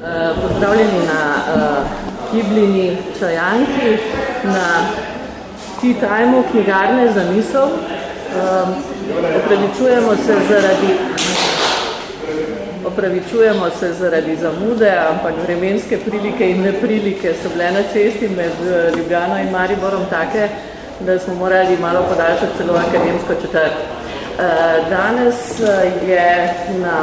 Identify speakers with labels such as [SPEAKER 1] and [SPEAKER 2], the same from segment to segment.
[SPEAKER 1] Pozdravljeni na uh, Kiblini čajanki, na Tea Time knjigarne za misel. Um, opravičujemo se zaradi opravičujemo se zaradi zamude, ampak vremenske prilike in neprilike so bile na cesti med Ljubljano in Mariborom take, da smo morali malo podaljšati celo akademsko četrt. Danes je na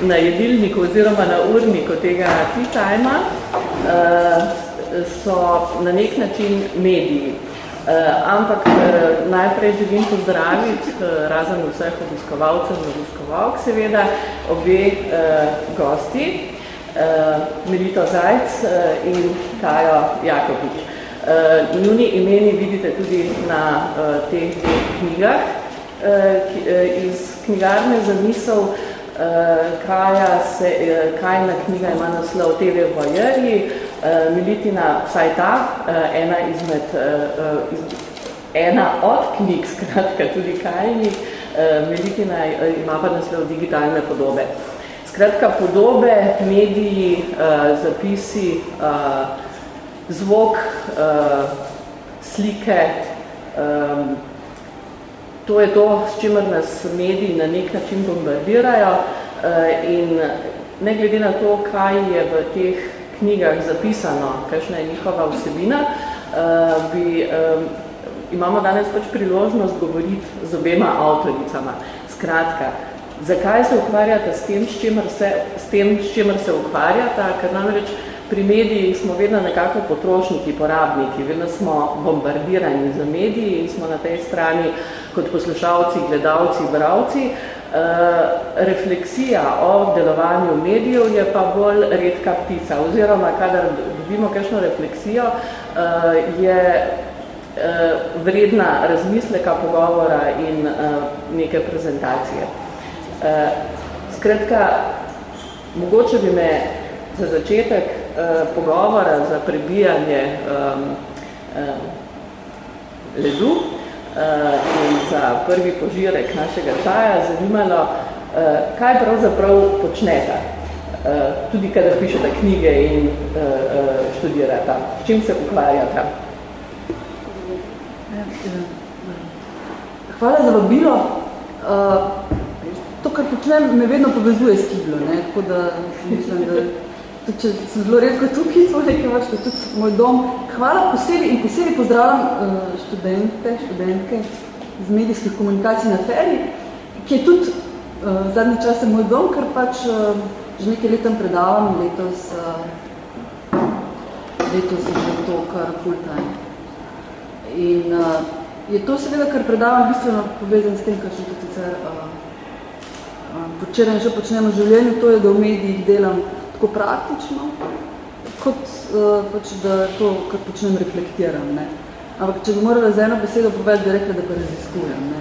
[SPEAKER 1] na jedilniku oziroma na urniku tega tea time uh, so na nek način mediji. Uh, ampak uh, najprej želim pozdraviti, razen vseh obiskovalcev in obiskovalk seveda, obe gosti, Melito Zajc in Kajo Jakobič. Njuni imeni vidite tudi na teh knjigah ki, uh, iz knjigarne za Uh, Kaja se, uh, Kajna knjiga ima naslov TV Vojerji, uh, Militina, vsaj ta, ena izmed, iz, ena od knjig, skratka tudi Kajni, uh, Militina ima pa naslov digitalne podobe. Skratka, podobe, mediji, zapisi, zvok, slike, To je to, s čimer nas mediji na nek način bombardirajo eh, in ne glede na to, kaj je v teh knjigah zapisano, kakšna je njihova vsebina, eh, bi, imamo danes pač priložnost govoriti z obema avtoricama. Skratka, zakaj se ukvarjata s tem, s čimer se, s tem, s čimer se ukvarjata, ker namreč pri medijih smo vedno nekako potrošniki, porabniki, vedno smo bombardirani za mediji in smo na tej strani kot poslušalci, gledalci, bravci. Uh, refleksija o delovanju medijev je pa bolj redka ptica, oziroma kadar dobimo kakšno refleksijo, uh, je uh, vredna razmisleka, pogovora in neke prezentacije. Skratka, mogoče bi me za začetek pogovora za prebijanje ledu in za prvi požirek našega čaja zanimalo, uh, kaj pravzaprav počneta, uh, tudi kada pišete knjige in uh, uh, študirata, s čim se ukvarjata.
[SPEAKER 2] Hvala za vabilo. Uh, to, kar počnem, me vedno povezuje s kiblo, ne? tako da mislim, da tudi če sem zelo redko tukaj, to nekaj vrste, tudi moj dom. Hvala posebej in posebej pozdravljam uh, študente, študentke z medijskih komunikacij na Feri, ki je tudi uh, zadnji čas je moj dom, ker pač uh, že nekaj letem predavam letos, uh, letos je že to kar full time. In uh, je to seveda, kar predavam, bistveno povezan s tem, kar še tudi sicer uh, uh, počeraj že počnemo v življenju, to je, da v medijih delam tako praktično, kot uh, pač, da to, kar počnem, reflektiram. Ne. Ampak, če bi morala z eno besedo povedati, bi rekla, da pa raziskujem. Ne.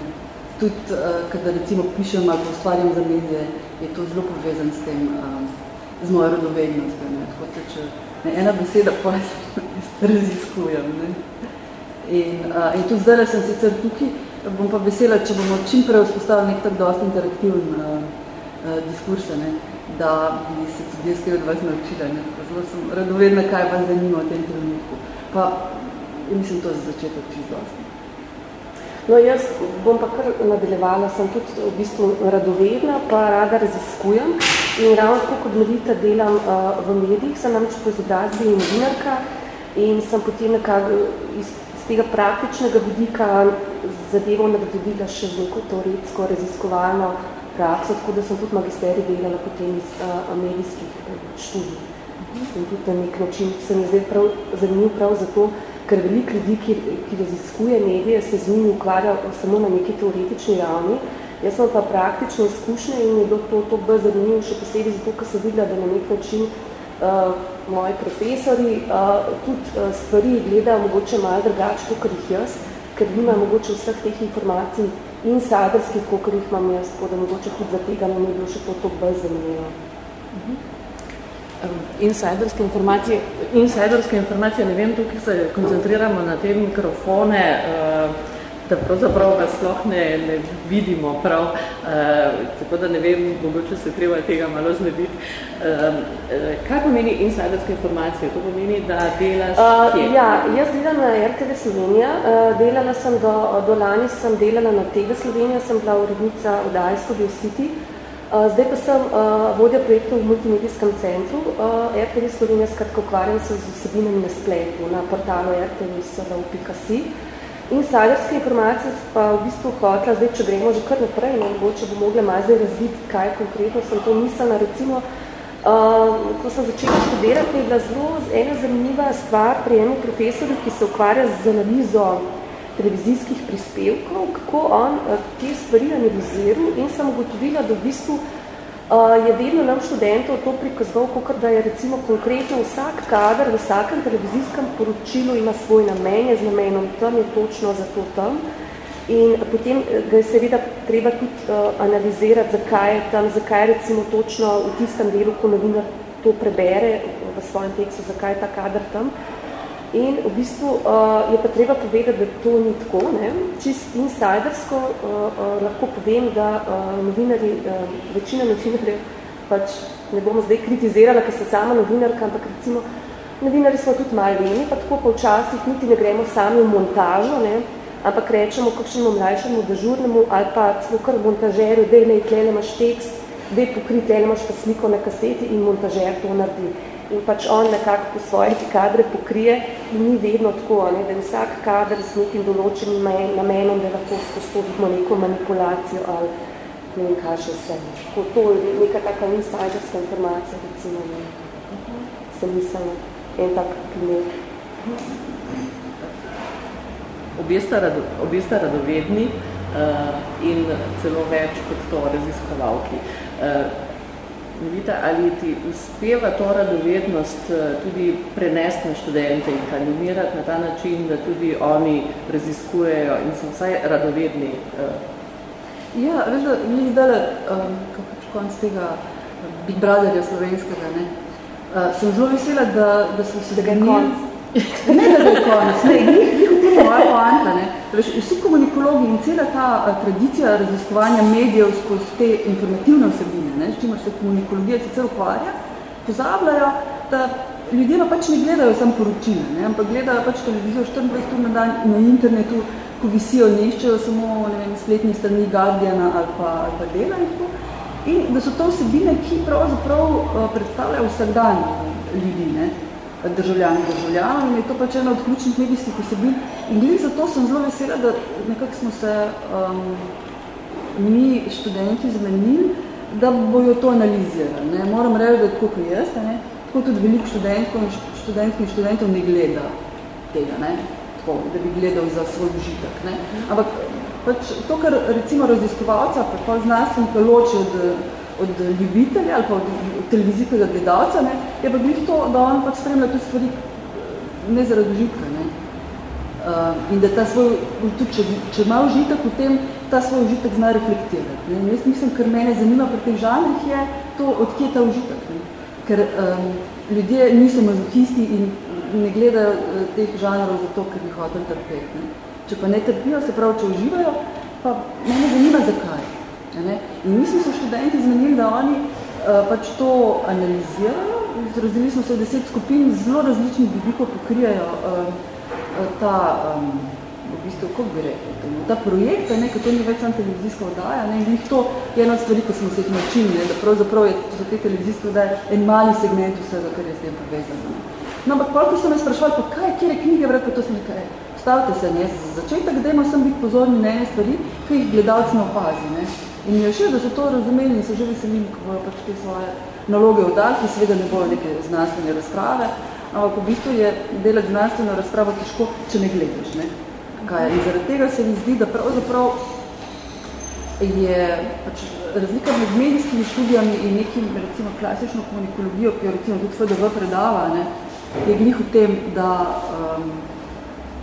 [SPEAKER 2] Tudi, uh, kada recimo pišem ali ustvarjam za medije, je to zelo povezan s tem, uh, z mojo rodovednostjo. Ne. Tako, da, če ne, ena beseda pa raziskujem. Ne. In, uh, in tudi zdaj sem sicer tukaj, bom pa vesela, če bomo čim prej vzpostavili nek tak dosti interaktivn uh, uh, diskurse. Ne da bi se tudi jaz od vas naučila. Ne? Zelo sem radovedna, kaj vas zanima v tem trenutku. Pa mislim, to za začetek čisto dosti.
[SPEAKER 3] No, jaz bom pa kar nadaljevala, sem tudi v bistvu radovedna, pa rada raziskujem. In ravno tako kot Melita delam uh, v medijih, sem namreč po izobrazbi in novinarka in sem potem nekako iz, iz tega praktičnega vidika zadevo nadgradila še z neko teoretsko, raziskovalno prakso, tako da sem tudi magisteri delala potem iz uh, medijskih študij. In tudi na nek način se mi zdaj prav zanimiv prav zato, ker veliko ljudi, ki, ki raziskuje medije, se z njimi ukvarja samo na neki teoretični ravni. Jaz sem pa praktično izkušnja in je bilo to, to bolj zanimivo, še posebej zato, ker sem videla, da na nek način uh, moji profesori uh, tudi uh, stvari gledajo mogoče malo drugače, kot jih jaz, ker nimajo mogoče vseh teh informacij in sajderskih, koliko jih imam jaz, tako da mogoče tudi za tega mi je bilo še to toliko bolj zanimivo.
[SPEAKER 1] Insiderske informacije, insiderske informacije, ne vem, tukaj se koncentriramo na te mikrofone, uh, da pravzaprav ga sploh ne, ne vidimo prav, uh, tako da ne vem, mogoče se treba tega malo znebiti. Uh, kaj pomeni insiderska informacija? To pomeni, da delaš uh,
[SPEAKER 3] kje? Ja, jaz delam na RTV Slovenija, uh, delala sem do, do lani, sem delala na TV Slovenija, sem bila urednica v Dajsko City, Uh, zdaj pa sem uh, vodja projektov v multimedijskem centru uh, RTV Slovenija, skratka ukvarjam se z vsebinami na spletu, na portalu rtvsv.si. Insiderske informacije pa v bistvu hotla, zdaj, če gremo že kar naprej, no, mogoče bo mogla malo zdaj razviti, kaj konkretno sem to mislila. Recimo, uh, ko sem začela študirati, je bila zelo ena zanimiva stvar pri enem profesorju, ki se ukvarja z analizo televizijskih prispevkov, kako on uh, te stvari analiziral in sem ugotovila, da v bistvu je vedno nam študentov to prikazoval, kot da je recimo konkretno vsak kader v vsakem televizijskem poročilu ima svoj namen, je z namenom tam, je točno za to tam. In potem eh, ga je seveda treba tudi uh, analizirati, zakaj je tam, zakaj recimo točno v tistem delu, ko novinar to prebere v svojem tekstu, zakaj je ta kader tam. In v bistvu uh, je pa treba povedati, da to ni tako. Ne? Čist insidersko uh, uh, lahko povem, da uh, novinari, uh, večina novinarjev, pač ne bomo zdaj kritizirala, ker sem sama novinarka, ampak recimo novinari smo tudi malo veni, pa tako pa včasih niti ne gremo sami v montažo, ne? ampak rečemo kakšnemu mlajšemu dežurnemu ali pa celo kar montažerju, dej ne, tlele imaš tekst, dej pokrit, tlele imaš pa sliko na kaseti in montažer to naredi in pač on nekako po svoje kadre pokrije in ni vedno tako, ne, da je vsak kader s nekim določenim namenom, da lahko spostobimo neko manipulacijo ali ne vem kaj še vse. Tako to je neka taka insiderska informacija, recimo, ne, sem mislila, en tak primer.
[SPEAKER 1] Obje sta, rado, obje sta radovedni uh, in celo več kot to raziskovalki. Uh, Vidite, ali ti uspeva to radovednost eh, tudi prenesti na študente in animirati na ta način, da tudi oni raziskujejo in so vsaj radovedni? Eh?
[SPEAKER 2] Ja, veš, da mi zdaj, um, kako pač konc tega Big Brotherja slovenskega, ne, uh, sem zelo vesela, da, da so se
[SPEAKER 3] ga konc.
[SPEAKER 2] Ne, da je konc, ne, njih, njih v moja poanta, ne. Veš, vsi komunikologi in cela ta uh, tradicija raziskovanja medijev skozi te informativne vsebine, ne, s čimer se komunikologija sicer ukvarja, pozabljajo, da ljudje pa pač ne gledajo samo poročine, ne, ampak gledajo pač televizijo 24 ur na dan na internetu, ko visijo, ne iščejo samo ne vem, spletni strani Guardiana ali pa, ali pa dela in tako. In da so to vsebine, ki pravzaprav uh, predstavljajo vsakdan ljudi, ne, državljani državljanov in je to pač ena od ključnih medijskih vsebin. In glih zato sem zelo vesela, da nekako smo se um, mi študenti zmenili, da bojo to analizirali. Ne. Moram reči, da je tako kot jaz, ne. tako tudi veliko študentov in študentov in študentov ne gleda tega, ne. Tako, da bi gledal za svoj užitek. Ne. Ampak pač to, kar recimo raziskovalca, pa znanstvenika loči od od ljubitelja ali pa od televizijskega gledalca, ne, je pa glih to, da on pač spremlja te stvari ne zaradi užitka. Ne. Uh, in da ta svoj, tudi če, če ima užitek v tem, ta svoj užitek zna reflektirati. Ne. Jaz mislim, ker mene zanima pri teh žanrih je to, odkje ta užitek. Ne. Ker um, ljudje niso mazohisti in ne gledajo teh žanrov zato, ker bi hotel trpeti. Ne. Če pa ne trpijo, se pravi, če uživajo, pa mene zanima zakaj. Ne? In mi smo se študenti zmenili, da oni uh, pač to analizirajo. Razdelili smo se v deset skupin, zelo različnih vidikov pokrijajo uh, ta, um, v bistvu, kako bi rekel, ta projekt, ne, to ni več samo televizijska oddaja. Ne? In to je ena stvari, ko smo se jih načili, ne? da pravzaprav je za te televizijske oddaje en mali segment vsega, kar je s tem povezano. No, ampak pol, ko so me sprašvali, pa kaj, kjere knjige, vred, pa to sem nekaj, stavite se, ne, za začetek, dajmo sem biti pozorni na ene stvari, ki jih gledalci ne opazi. Ne? In mi je še, da so to razumeli in se že veselim, ko bojo pač te svoje naloge vdali, ki seveda ne bojo neke znanstvene razprave, ampak v bistvu je delati znanstveno razpravo težko, če ne gledaš. Ne? Kaj? In zaradi tega se mi zdi, da pravzaprav je pač razlika med medijskimi študijami in nekim recimo klasično komunikologijo, ki jo recimo tudi FDV predava, ne, je glih v tem, da, um,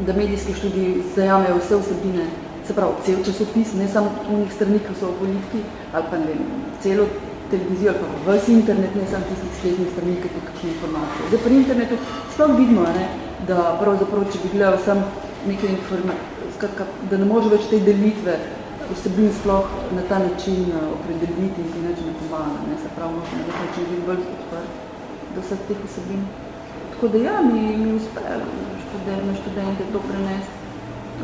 [SPEAKER 2] da medijski študiji zajamejo vse vsebine se pravi, cel časopis, ne samo unih strani, ki so v politiki, ali pa ne vem, celo televizijo, ali pa vse internet, ne samo tistih spletnih strani, ki je kakšne informacije. Zdaj pri internetu sploh vidimo, ne, da pravzaprav, če bi gledal sam nekaj informacije, da ne može več te delitve vsebin sploh na ta način uh, opredeliti in ti neče ne pomaga, ne, se pravi, možno na način biti bolj odprt do vseh teh vsebin. Tako da ja, mi, mi uspejo študente, študente to prenesti.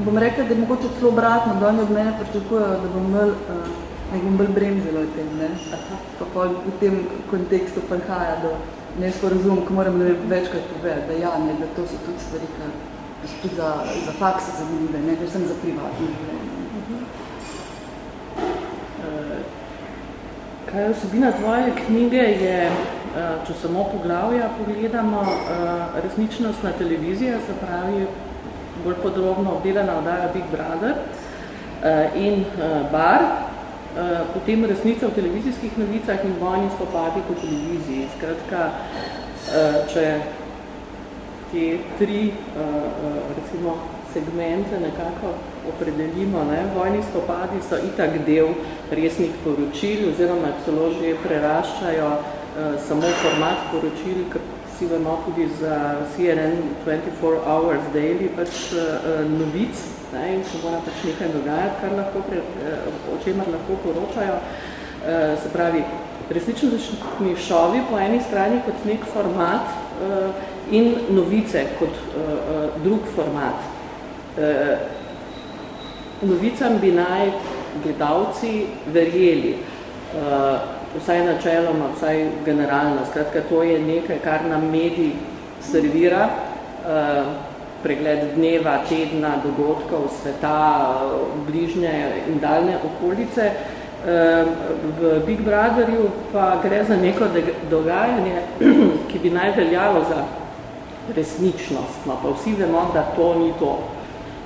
[SPEAKER 2] Bom rekla, da je mogoče celo obratno, da oni od mene pričakujejo, da bom bolj, uh, nek bom bolj bremzela v tem, ne? Pa pol v tem kontekstu prihaja do nesporazum, ko moram ne večkrat povedati, da ja, ne, da to so tudi stvari, ki so tudi za, za fakse zanimive, ne, da sem za privatno življenje.
[SPEAKER 1] Kaj je osebina tvoje knjige je, eh, če samo poglavja pogledamo, resničnostna televizija, se pravi bolj podrobno obdelana oddaja Big Brother eh, in Bar, potem resnica v televizijskih novicah in vojni spopadi po televiziji. Skratka, če te tri, recimo, segmente nekako opredelimo. Ne? Vojni spopadi so itak del resnih poročil oziroma celo že preraščajo samo format poročil, ker si vemo tudi za CNN 24 Hours Daily pač uh, novic ne? in se mora pač nekaj dogajati, kar lahko pre, uh, o čemer lahko poročajo. Uh, se pravi, resnični šovi po eni strani kot nek format uh, in novice kot uh, uh, drug format. Uh, novicam bi naj gledalci verjeli, uh, vsaj načeloma, vsaj generalno. Skratka, to je nekaj, kar nam medij servira, uh, pregled dneva, tedna, dogodkov, sveta, bližnje in daljne okolice. V Big Brotherju pa gre za neko dogajanje, ki bi naj veljalo za resničnost, no, pa vsi vemo, da to ni to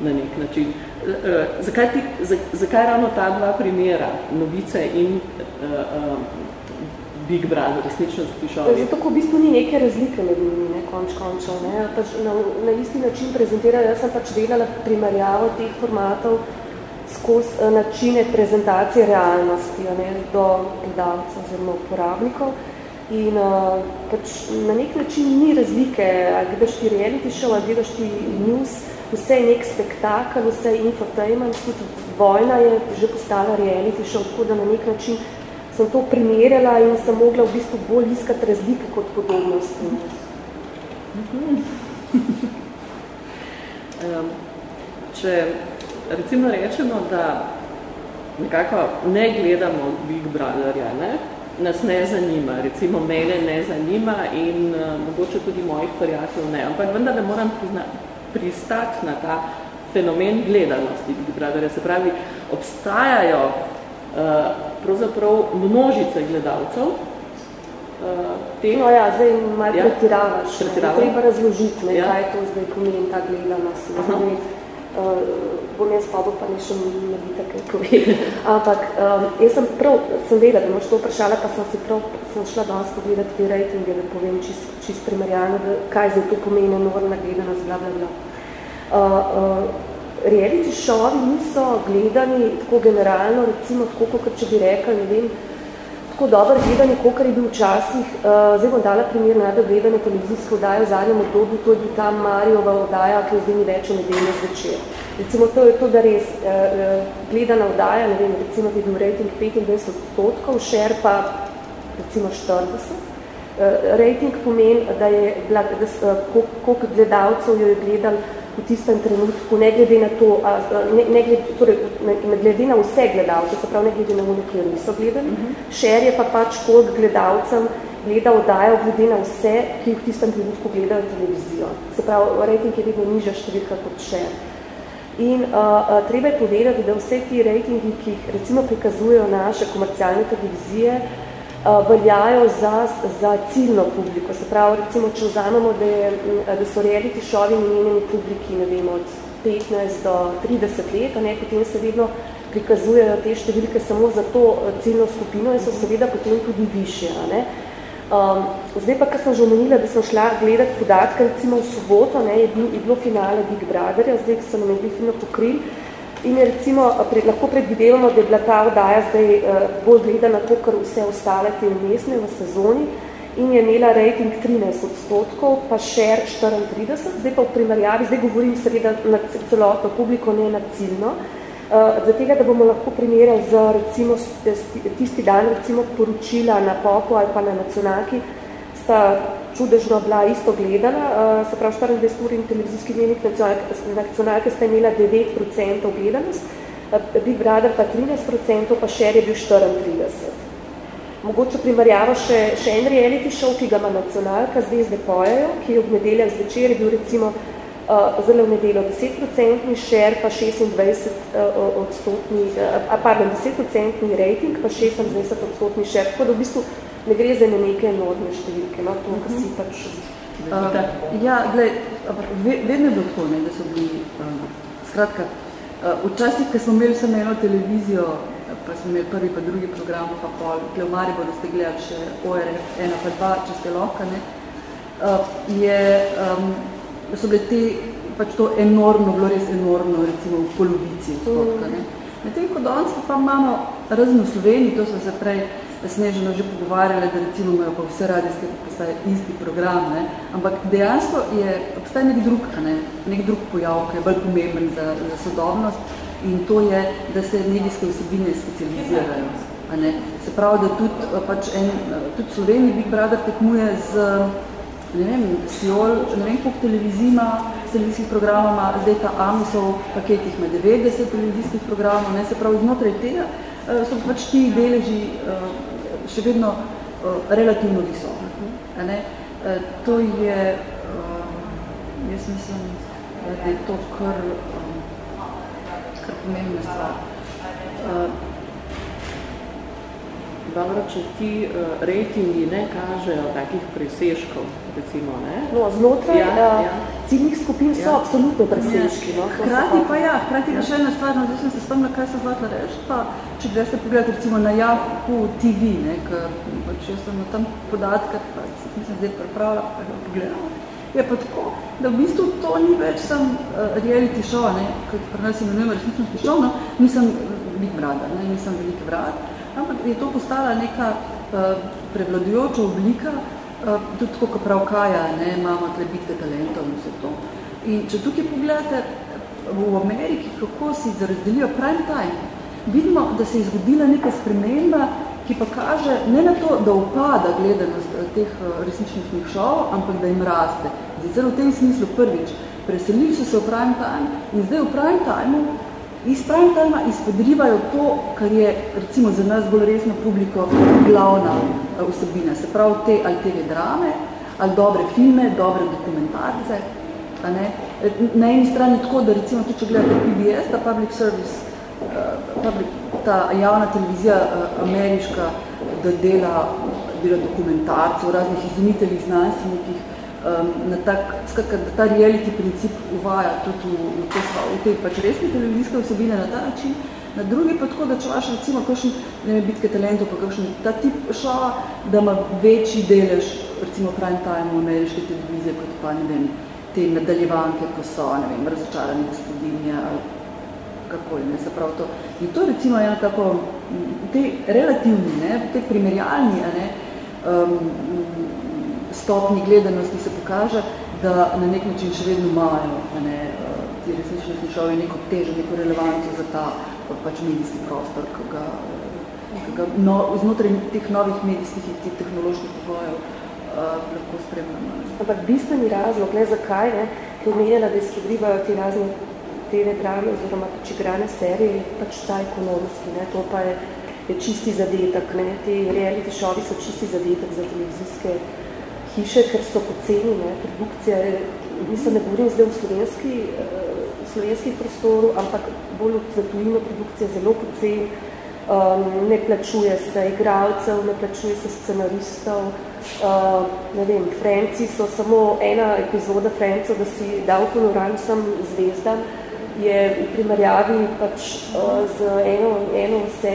[SPEAKER 1] na nek način. Uh, zakaj, ti, zakaj ravno ta dva primera, novice in uh, uh, Big Brother, resnično spišali?
[SPEAKER 3] Zato, ko v bistvu ni neke razlike med njimi, ne, konč končal, ne, pač na, na isti način prezentirajo, jaz sem pač delala primerjavo teh formatov skozi načine prezentacije realnosti, ne, do gledalca oziroma uporabnikov. In uh, pač na nek način ni razlike, ali gledaš ti reality show, ali gledaš ti news, vse je nek spektakl, vse je infotainment, tudi vojna je že postala reality show, tako da na nek način sem to primerjala in sem mogla v bistvu bolj iskati razlike kot podobnosti.
[SPEAKER 1] um, če recimo rečemo, da nekako ne gledamo Big Brotherja, ne? nas ne zanima, recimo mene ne zanima in uh, mogoče tudi mojih prijateljev ne, ampak vendar ne moram priznati, pristati na ta fenomen gledanosti Big Brotherja. Se pravi, obstajajo uh, pravzaprav množice gledalcev.
[SPEAKER 3] Uh, te... No ja, zdaj malo ja, pretiravaš. Pretirava. Treba razložiti, ne, ja. kaj to zdaj pomeni ta gledanost. Uh, bom jaz pa pa ne še ne bi tako. Ampak um, jaz sem prav, sem vedela, da moš to vprašala, pa sem si prav, sem šla danes pogledati te rejtinge, da povem čist, čist primerjalno, da, kaj zdaj to pomeni enormna gledanost, bla, bla, bla. Uh, uh, reality šovi niso gledani tako generalno, recimo tako, kot če bi rekla, ne vem, tako dobro gledanje, kolikor je bil včasih. Uh, zdaj bom dala primer najbolj gledane televizijske oddaje v zadnjem obdobju, to je bil ta Marijova oddaja, ki je zdaj ni več v nedeljo zvečer. Recimo to je to, da res uh, gledana oddaja, ne vem, recimo je bil rating 25 odstotkov, share pa recimo 40. Uh, rating pomeni, da je, da, da, uh, koliko gledalcev jo je gledal v tistem trenutku, ne glede na to, a, ne, ne glede, torej, ne, glede na vse gledalce, se pravi, ne glede na ono, ki jo niso gledali. Uh -huh. Share je pa pač koliko gledalcem gleda oddajo glede na vse, ki v tistem trenutku gledajo televizijo. Se pravi, rating je vedno nižja številka kot share. In uh, uh, treba je povedati, da vse ti rejtingi, ki jih recimo prikazujejo naše komercialne televizije, uh, veljajo za, za ciljno publiko. Se pravi, recimo, če vzamemo, da, je, da so reality šovi namenjeni publiki, ne vem, od 15 do 30 let, ne, potem se vedno prikazujejo te številke samo za to ciljno skupino in so seveda potem tudi višje. Ne. Um, zdaj pa, kar sem že omenila, da sem šla gledati podatke, recimo v soboto, ne, je, bil, je bilo finale Big Brotherja, zdaj, so nam je fino pokrili, In je recimo, pred, lahko predvidevamo, da je bila ta oddaja zdaj uh, bolj gledana kot vse ostale te vmesne v sezoni. in je imela rating 13 odstotkov, pa share 34, zdaj pa v primerjavi, zdaj govorim seveda na celotno publiko, ne na ciljno, uh, za tega, da bomo lahko primerjali z recimo tisti dan recimo poročila na popu ali pa na nacionalki, sta čudežno bila isto gledana, uh, se pravi 24 ur in televizijski dnevnik nacionalke, sta imela 9% gledanost, uh, Big Brother pa 13%, pa share je bil 34. Mogoče primerjava še, še en reality show, ki ga ima nacionalka, Zvezde pojejo, ki je v nedeljah zvečer bil recimo uh, zelo v nedeljo 10% share, pa 26 uh, odstotni, uh, pardon, 10% rating, pa 26 odstotni share, tako da v bistvu ne gre za neke enormne številke, no, to, kar si mhm. pač
[SPEAKER 2] Uh, ja, gled, vedno je bilo tako, ne, da so bili, um, skratka, uh, včasih, ko smo imeli samo eno televizijo, pa smo imeli prvi pa drugi program, pa pol, tle v Mariboru ste gledali še ORF, ena pa dva, če ste lahko, ne, uh, je, um, so bile te, pač to enormno, bilo res enormno, recimo v polovici odstotka, ne. Medtem, ko danes pa imamo razno v Sloveniji, to so se prej Sneženo že pogovarjali, da recimo imajo pa vse radijske postaje isti program, ne? ampak dejansko je, obstaja nek drug, ne? nek drug pojav, ki je bolj pomemben za, za sodobnost, in to je, da se medijske vsebine specializirajo. A ne? Se pravi, da tudi, eh, pač en, eh, tudi Sloveniji Big Brother tekmuje z, ne vem, Siol, ne vem, koliko televizij ima, televizijskih programov ima, zdaj ta Amisov paketih ima 90 televizijskih programov, ne? se pravi, znotraj tega eh, so pač ti deleži še vedno relativno visoki. A ne? To je, jaz mislim, da je to kar kar pomembna stvar.
[SPEAKER 1] Dobro, če ti uh, rejtingi ne kažejo takih preseškov, recimo, ne?
[SPEAKER 3] No, znotraj ja, uh, ja. ciljnih skupin so ja. absolutno preseški. Ja.
[SPEAKER 2] No, hkrati pa ja, hkrati pa še ena stvar, no, zdaj sem se spomnila, kaj sem hvatila reči, pa če greste pogledati recimo na Yahoo TV, ne, ker pač jaz sem na tam podatke, pa sem zdaj pripravila, pa ga pogledala je pa tako, da v bistvu to ni več sem uh, reality show, ne, kot pri nas imenujem resničnosti show, no, nisem Big Brother, ne, nisem velike vrat, ampak je to postala neka uh, prevladujoča oblika, uh, tudi tako, kot prav Kaja, ne, imamo tle bitke talentov in vse to. In če tukaj pogledate v Ameriki, kako si zarazdelijo prime time, vidimo, da se je zgodila neka sprememba, ki pa kaže ne na to, da upada gledanost eh, teh eh, resničnih šov, ampak da jim raste. Zdaj, v tem smislu prvič, preselili so se v prime time in zdaj v prime timeu iz prime timea izpodrivajo to, kar je recimo za nas bolj resno publiko glavna eh, vsebina. Se pravi te ali TV drame, ali dobre filme, dobre dokumentarce. A ne? Na eni strani tako, da recimo tudi, če gledate PBS, ta Public Service, uh, public, ta javna televizija uh, ameriška, da dela, dela dokumentarcev, raznih izumiteljih, znanstvenikih, um, na tak, skakaj, da ta reality princip uvaja tudi v, v, te, v te pač resne televizijske vsebine na ta način, na drugi pa tako, da če vaš recimo kakšen, ne vem, bitke talentov, pa kakšen ta tip šova, da ima večji delež, recimo prime time v ameriške televizije, kot pa, ne vem, te nadaljevanke, ko so, ne vem, razočarani gospodinje ali kakoli, ne, se pravi to. In to recimo eno tako, te relativni, ne, te primerjalni, ne, um, stopni gledanosti se pokaže, da na nek način še vedno imajo ne, uh, ti resnični slišovi neko težo, neko relevanco za ta pač medijski prostor, ki ga, ki ga no, znotraj teh novih medijskih in teh tehnoloških pogojev uh, lahko spremljamo.
[SPEAKER 3] Ampak bistveni razlog, ne, zakaj, ne, ki omenjala, da izkodrivajo ti razni TV drame oziroma pač igrane serije je pač ta ekonomski, ne, to pa je, je čisti zadetek, ne, te reality šovi so čisti zadetek za televizijske hiše, ker so poceni, ne, produkcija, mislim, ne govorim zdaj v slovenski, v slovenskih prostoru, ampak bolj za tujino produkcija zelo poceni, um, ne plačuje se igralcev, ne plačuje se scenaristov, uh, ne vem, Franci so samo ena epizoda Francov, da si dal honorar vsem zvezdam, je v primerjavi pač uh, z eno, eno se,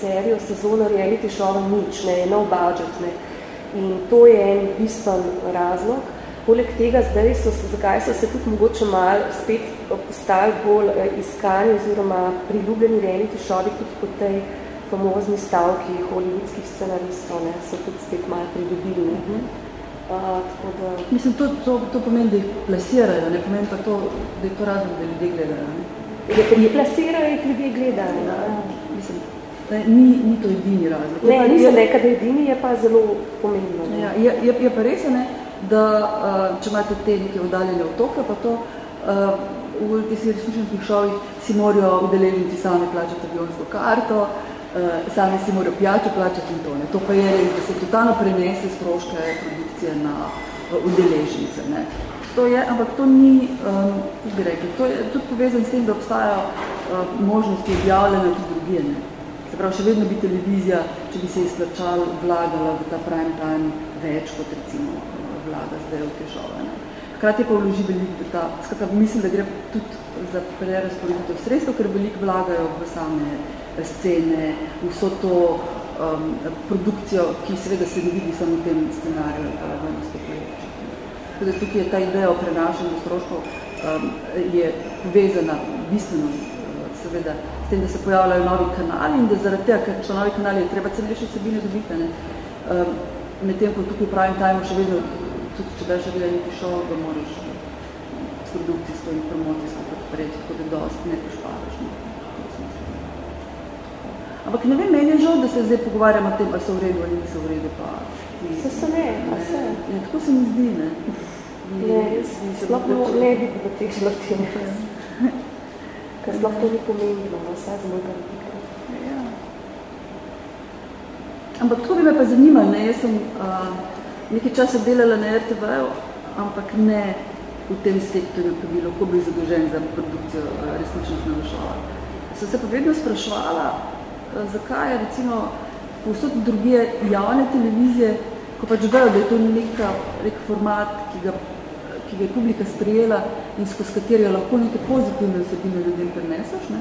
[SPEAKER 3] serijo sezono reality showa nič, ne, no budget, ne. In to je en bistven razlog. Poleg tega zdaj so se, zakaj so se tudi mogoče malo spet postali bolj uh, iskani oziroma priljubljeni reality showi tudi po tej famozni stavki hollywoodskih scenaristov, ne, so tudi spet malo pridobili. Ne. Uh -huh. uh,
[SPEAKER 2] da... Mislim, to, to, to pomeni, da jih plasirajo, ne pomeni pa to, da je to razlog, da ljudje gledajo. Ne.
[SPEAKER 3] Da ker jih plasirajo, jih ljudje gledajo. Ne.
[SPEAKER 2] Ni, ni to edini razlog.
[SPEAKER 3] Ne, nisem je, nekaj, da edini je pa zelo pomembno. Ne.
[SPEAKER 2] Ja, je, je, je pa res, ne, da uh, če imate te neke oddaljene otoke, pa to uh, v tistih resničnih šovih si morajo udeleženci sami plačati avionsko karto, uh, sami si morajo pijačo plačati in to. Ne. To pa je res, da se totalno prenese stroške produkcije na uh, udeležence. Ne. To je, ampak to ni, um, bi rekli, to je tudi povezan s tem, da obstajajo uh, možnosti objavljene tudi drugije. Ne. Se pravi, še vedno bi televizija, če bi se izplačal, vlagala v ta prime time več kot recimo vlada zdaj v te šove. Ne. Hkrati pa vloži veliko ta, skratka, mislim, da gre tudi za prerasporeditev sredstev, ker veliko vlagajo v same scene, vso to um, produkcijo, ki seveda se ne vidi samo v tem scenariju, pa v nastopajoči. Da tukaj je ta ideja o prenašanju stroškov um, je povezana bistveno seveda tem, da se pojavljajo novi kanali in da zaradi tega, ker so novi kanali, je treba cenejše sebine dobiti. Ne? Um, medtem, ko tukaj v pravim tajmu še vedno tudi če daš gledaj neki šov, ga moraš s produkcijsko in promocijsko podpreti, tako da dosti ne pošparaš. Ne? Ampak ne vem, meni je žal, da se zdaj pogovarjamo o tem, ali so v redu ali niso v redu. Pa,
[SPEAKER 3] se se ne, a se.
[SPEAKER 2] Ne, tako se mi zdi, ne.
[SPEAKER 3] Ne, sploh ne bi potekla v tem. Ker sploh to ni pomembno, no, vsaj za mojega vidika. Ja.
[SPEAKER 2] Ampak tako bi me pa zanimalo, ne, jaz sem uh, nekaj časa delala na RTV, ampak ne v tem sektorju, ki bi lahko bil zadolžen za produkcijo eh, resničnostne šova. Sem se pa vedno spraševala, eh, zakaj je recimo povsod drugije javne televizije, ko pač vejo, da je to neka, nek format, ki ga, ki ga je publika sprejela in skozi katerega lahko neke pozitivne vsebine ljudem prenesaš. Ne?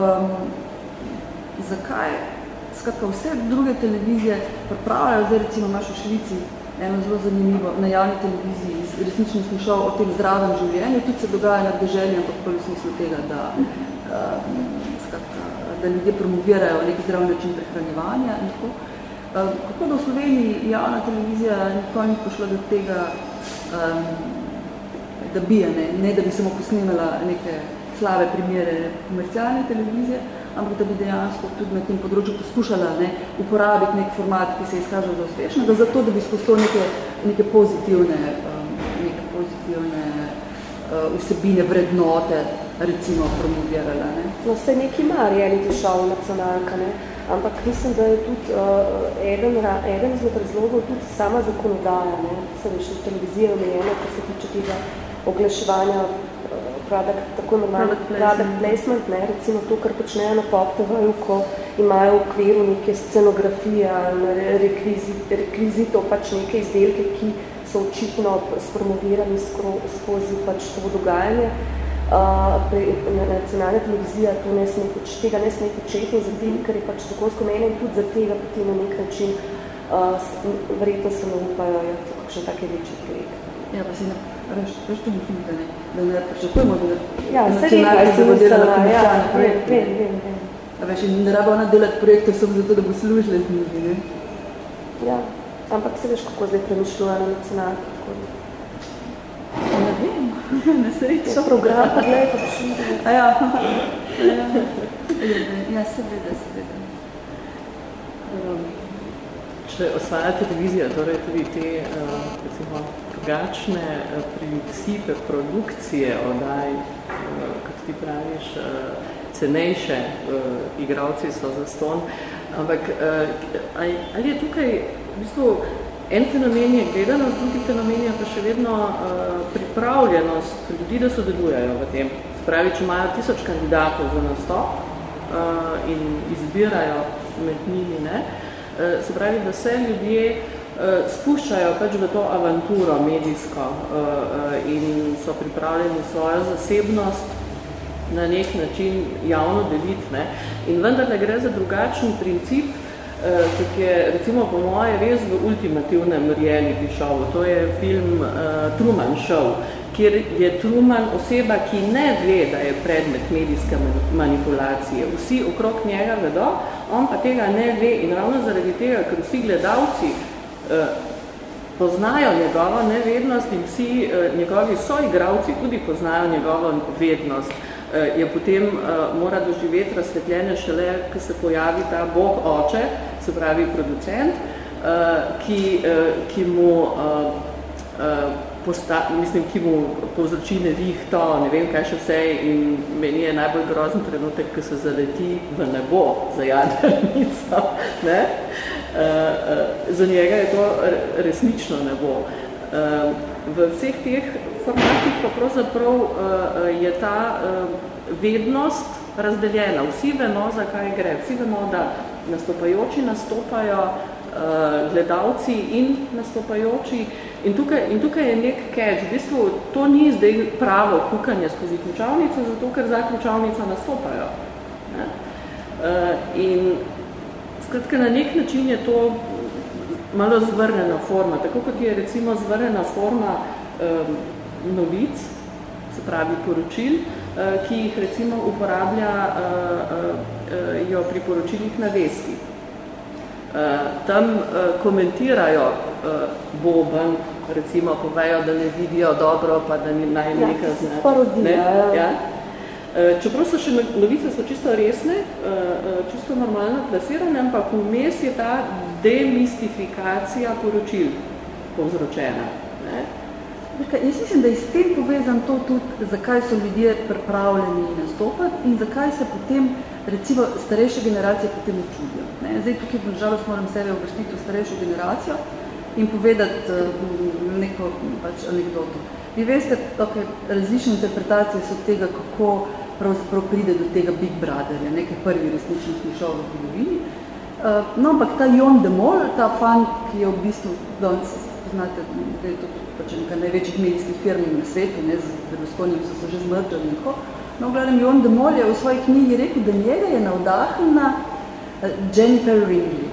[SPEAKER 2] Um, zakaj skratka, vse druge televizije pripravljajo, zdaj recimo imaš v Švici eno zelo zanimivo na javni televiziji, resnično smo šel o tem zdravem življenju, tudi se dogaja na deželju, ampak pa v smislu tega, da, uh, skratka, da ljudje promovirajo nek zdrav način prehranjevanja in tako. Uh, kako da v Sloveniji javna televizija nikoli ni pošla do tega, um, da bi, ne, ne da bi samo posnemala neke slave primere komercialne televizije, ampak da bi dejansko tudi na tem področju poskušala ne, uporabiti nek format, ki se je izkažal za uspešno, da zato, da bi skozi neke, neke pozitivne, um, neke pozitivne uh, vsebine, vrednote, recimo, promovirala. Ne.
[SPEAKER 3] No, vse neki ima reality show nacionalka, ne? ampak mislim, da je tudi uh, eden, eden izmed razlogov tudi sama zakonodaja, ne? se veš, televizija omejena, ko se tiče tega oglaševanja product, tako normalno product placement, ne, recimo to, kar počnejo na pop tv ko imajo v okviru neke scenografije, rekvizit, rekvizito, pač neke izdelke, ki so očitno spromovirani skro, skozi pač to dogajanje. Uh, pre, nacionalna televizija to ne sme, tega ne sme početi in zatem, ker je pač zakonsko mene in tudi za tega potem na nek način uh, verjetno se ne upajo kakšen take večji projekt.
[SPEAKER 2] Ja, pa si ne, veš, veš to mi da ne, da ne pričakujemo, da
[SPEAKER 3] ja, nacionalno se bo delala komercialne ja, projekte. Vem, vem, vem.
[SPEAKER 2] A veš, in ne raba ona delati projekte samo zato, da bo služile z njimi, ne?
[SPEAKER 3] Ja, ampak se veš, kako zdaj premišljuje na nacionalno, tako da.
[SPEAKER 2] Ne vem, ne srečo.
[SPEAKER 3] To program, pa gledaj, pa.
[SPEAKER 2] A ja, ja, ja, seveda, seveda.
[SPEAKER 1] Um, če osvaja televizija, torej tudi te, uh, recimo, drugačne uh, principe produkcije oddaj, uh, kot ti praviš, uh, cenejše uh, igravci so za ston, ampak uh, ali je tukaj v bistvu en fenomen je gledanost, drugi fenomen je pa še vedno uh, pripravljenost ljudi, da sodelujejo v tem. Spravi, če imajo tisoč kandidatov za nastop uh, in izbirajo med njimi, ne, uh, se pravi, da se ljudje eh, spuščajo pač v to avanturo medijsko eh, in so pripravljeni svojo zasebnost na nek način javno deliti. Ne? In vendar ne gre za drugačen princip, kot je recimo po moje res v ultimativnem reality showu. To je film uh, Truman Show, kjer je Truman oseba, ki ne ve, da je predmet medijske manipulacije. Vsi okrog njega vedo, on pa tega ne ve in ravno zaradi tega, ker vsi gledalci uh, poznajo njegovo nevednost in vsi uh, njegovi soigravci tudi poznajo njegovo vednost, uh, je potem uh, mora doživeti razsvetljenje šele, ko se pojavi ta bog oče, se pravi producent, uh, ki, ki mu posta, mislim, ki mu povzroči nevihto, ne vem kaj še vse in meni je najbolj grozen trenutek, ko se zaleti v nebo za jadrnico. Ne? Za njega je to resnično nebo. V vseh teh formatih pa pravzaprav uh, je ta uh, vednost razdeljena. Vsi vemo, zakaj gre. Vsi vemo, da nastopajoči nastopajo, gledalci in nastopajoči. In tukaj, in tukaj je nek catch. V bistvu to ni zdaj pravo kukanje skozi ključavnico, zato ker za ključavnico nastopajo. In skratka, na nek način je to malo zvrnjena forma, tako kot je recimo zvrnjena forma um, novic, se pravi poročil, uh, ki jih recimo uporablja uh, uh, jo pri poročilih na vesti. Uh, tam uh, komentirajo uh, Boban, recimo povejo, da ne vidijo dobro, pa da ni naj
[SPEAKER 3] ja,
[SPEAKER 1] nekaj
[SPEAKER 3] zna. Parodija, ne? Ja.
[SPEAKER 1] Ja. Čeprav so še novice so čisto resne, čisto normalno plasirane, ampak vmes je ta demistifikacija poročil povzročena. Ne?
[SPEAKER 2] Jaz mislim, da je s tem povezan to tudi, zakaj so ljudje pripravljeni nastopati in zakaj se potem, recimo, starejše generacije potem učudijo. Ne? Zdaj, tukaj v žalost moram sebe obrstiti v starejšo generacijo in povedati neko pač, anekdoto. Vi veste, okay, različne interpretacije so tega, kako pravzaprav pride do tega Big Brotherja, nekaj prvi resničnih šov v zgodovini. Uh, no, ampak ta Jon de Mol, ta fan, ki je v bistvu, danes poznate, da je to pač nekaj največjih medijskih firm na svetu, ne, z Berlusconijem so se že zmrčali in tako. No, v glavnem, Jon de Mol je v svoji knjigi rekel, da njega je navdahnila uh, Jennifer Ringley.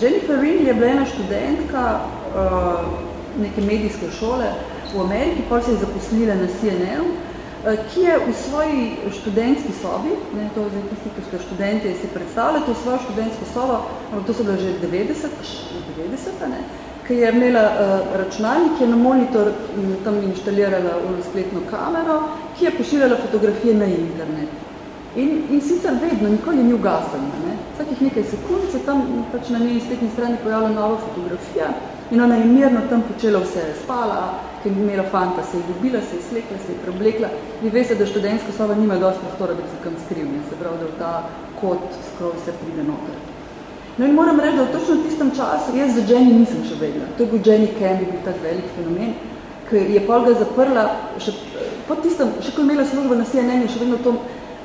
[SPEAKER 2] Jennifer Ringley je bila ena študentka uh, neke medijske šole v Ameriki, pa se je zaposlila na CNN-u, ki je v svoji študentski sobi, ne, to je tisti, ki so študenti, si predstavljate v svojo študentsko sobo, to so bila že 90, 90 ne, ki je imela uh, računalnik, je na monitor m, tam inštalirala v spletno kamero, ki je pošiljala fotografije na internet. In, in sicer vedno, nikoli ni ugasena. Ne. Vsakih nekaj sekund se tam pač na njej spletni strani pojavila nova fotografija in ona je mirno tam počela vse, spala, ki je imela fanta, se je ljubila, se je slekla, se je preblekla. Vi veste, da študentska soba nima dosti prostora, da bi se kam skriv, ne. se pravi, da v ta kot skrov vse pride noter. No in moram reči, da v točno tistem času, jaz za Jenny nisem še vedela. To je bil Jenny Candy, bil tak velik fenomen, ki je pol ga zaprla, še, po tistem, še ko je imela službo na CNN, je še vedno to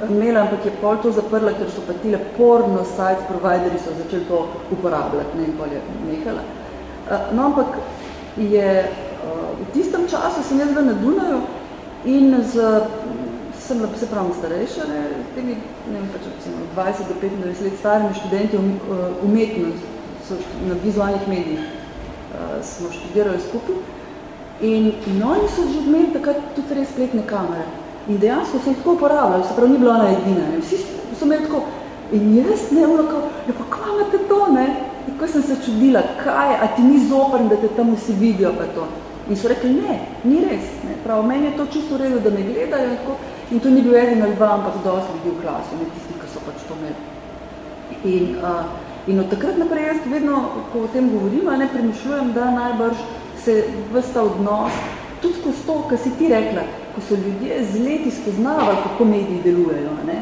[SPEAKER 2] imela, ampak je pol to zaprla, ker so pa tile porno site provideri so začeli to uporabljati, ne, in pol je nehala. No, ampak je v tistem času sem jaz na Dunaju in z, sem se pravim starejša, ne, temi, ne vem, pač, 20 do 25 let starimi študenti umetnost, so na vizualnih medijih smo študirali skupaj in, in oni so že imeli takrat tudi res spletne kamere. In dejansko se jih tako uporabljali, se pravi, ni bila ona edina. Ne. Vsi so imeli tako, in jaz ne, ono kao, ja pa kva imate to, ne? In ko sem se čudila, kaj, a ti ni zoprn, da te tam vsi vidijo pa to. In so rekli, ne, ni res. Ne. Prav, meni je to čisto v redu, da me gledajo. Tako, in to ni bil eden ali dva, ampak dosti ljudi v klasu, ne tisti, ki so pač to imeli. In, uh, in od takrat naprej jaz vedno, ko o tem govorim, ne premišljujem, da najbrž se vsta odnos, tudi skozi to, kar si ti rekla, ko so ljudje z leti spoznavali, kako mediji delujejo. Ne?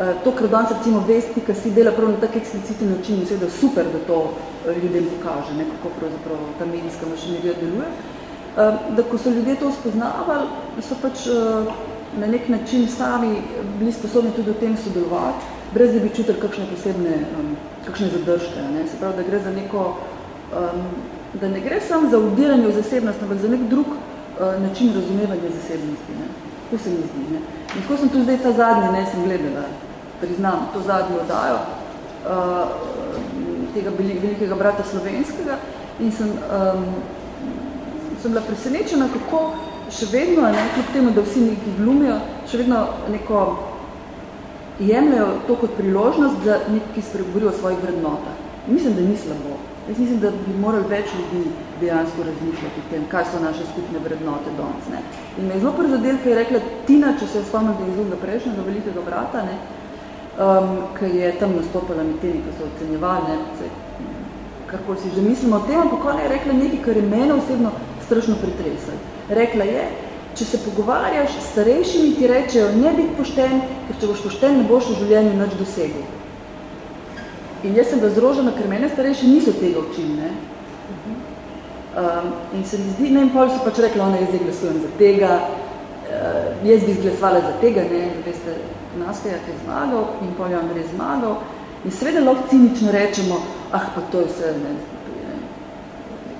[SPEAKER 2] Eh, to, kar danes recimo vestnika si dela prav na tak eksplicitni način in seveda super, da to eh, ljudem pokaže, ne? kako pravzaprav ta medijska mašinerija deluje. Eh, da ko so ljudje to spoznavali, so pač na nek način sami bili sposobni tudi v tem sodelovati, brez da bi čutili kakšne posebne, kakšne zadržke. Ne? Se pravi, da gre za neko, da ne gre samo za udiranje v zasebnost, ampak za nek drug uh, način razumevanja zasebnosti. Ne? To se mi zdi. Ne? In tako sem tu zdaj ta zadnji, ne sem gledala, priznam, to zadnjo odajo. Uh, tega velikega brata slovenskega in sem, um, sem bila presenečena, kako še vedno, ne, kljub temu, da vsi neki glumijo, še vedno neko jemljajo to kot priložnost, da neki spregovorijo o svojih vrednotah. Mislim, da ni slabo. Jaz mislim, da bi morali več ljudi dejansko razmišljati o tem, kaj so naše skupne vrednote danes. Ne. In me je zelo prezadel, ker je rekla Tina, če se je spomnil, da je izumga prejšnjega velikega brata, ne, um, ki je tam nastopala med temi, ki so ocenjevali, ne, karkoli si že mislimo o tem, ampak ona je rekla nekaj, kar je mene osebno strašno pretresal. Rekla je, če se pogovarjaš s starejšimi, ti rečejo, ne biti pošten, ker če boš pošten, ne boš v življenju nič dosegel. In jaz sem razrožena, ker mene starejši niso tega učili, ne. Um, in se mi zdi, ne in pol so pač rekla, ona, jaz zdaj glasujem za tega, uh, jaz bi izglasovala za tega, ne, veste, Nastaja, ki je zmagal in pol je Andrej zmagal. In seveda lahko cinično rečemo, ah, pa to je vse, ne,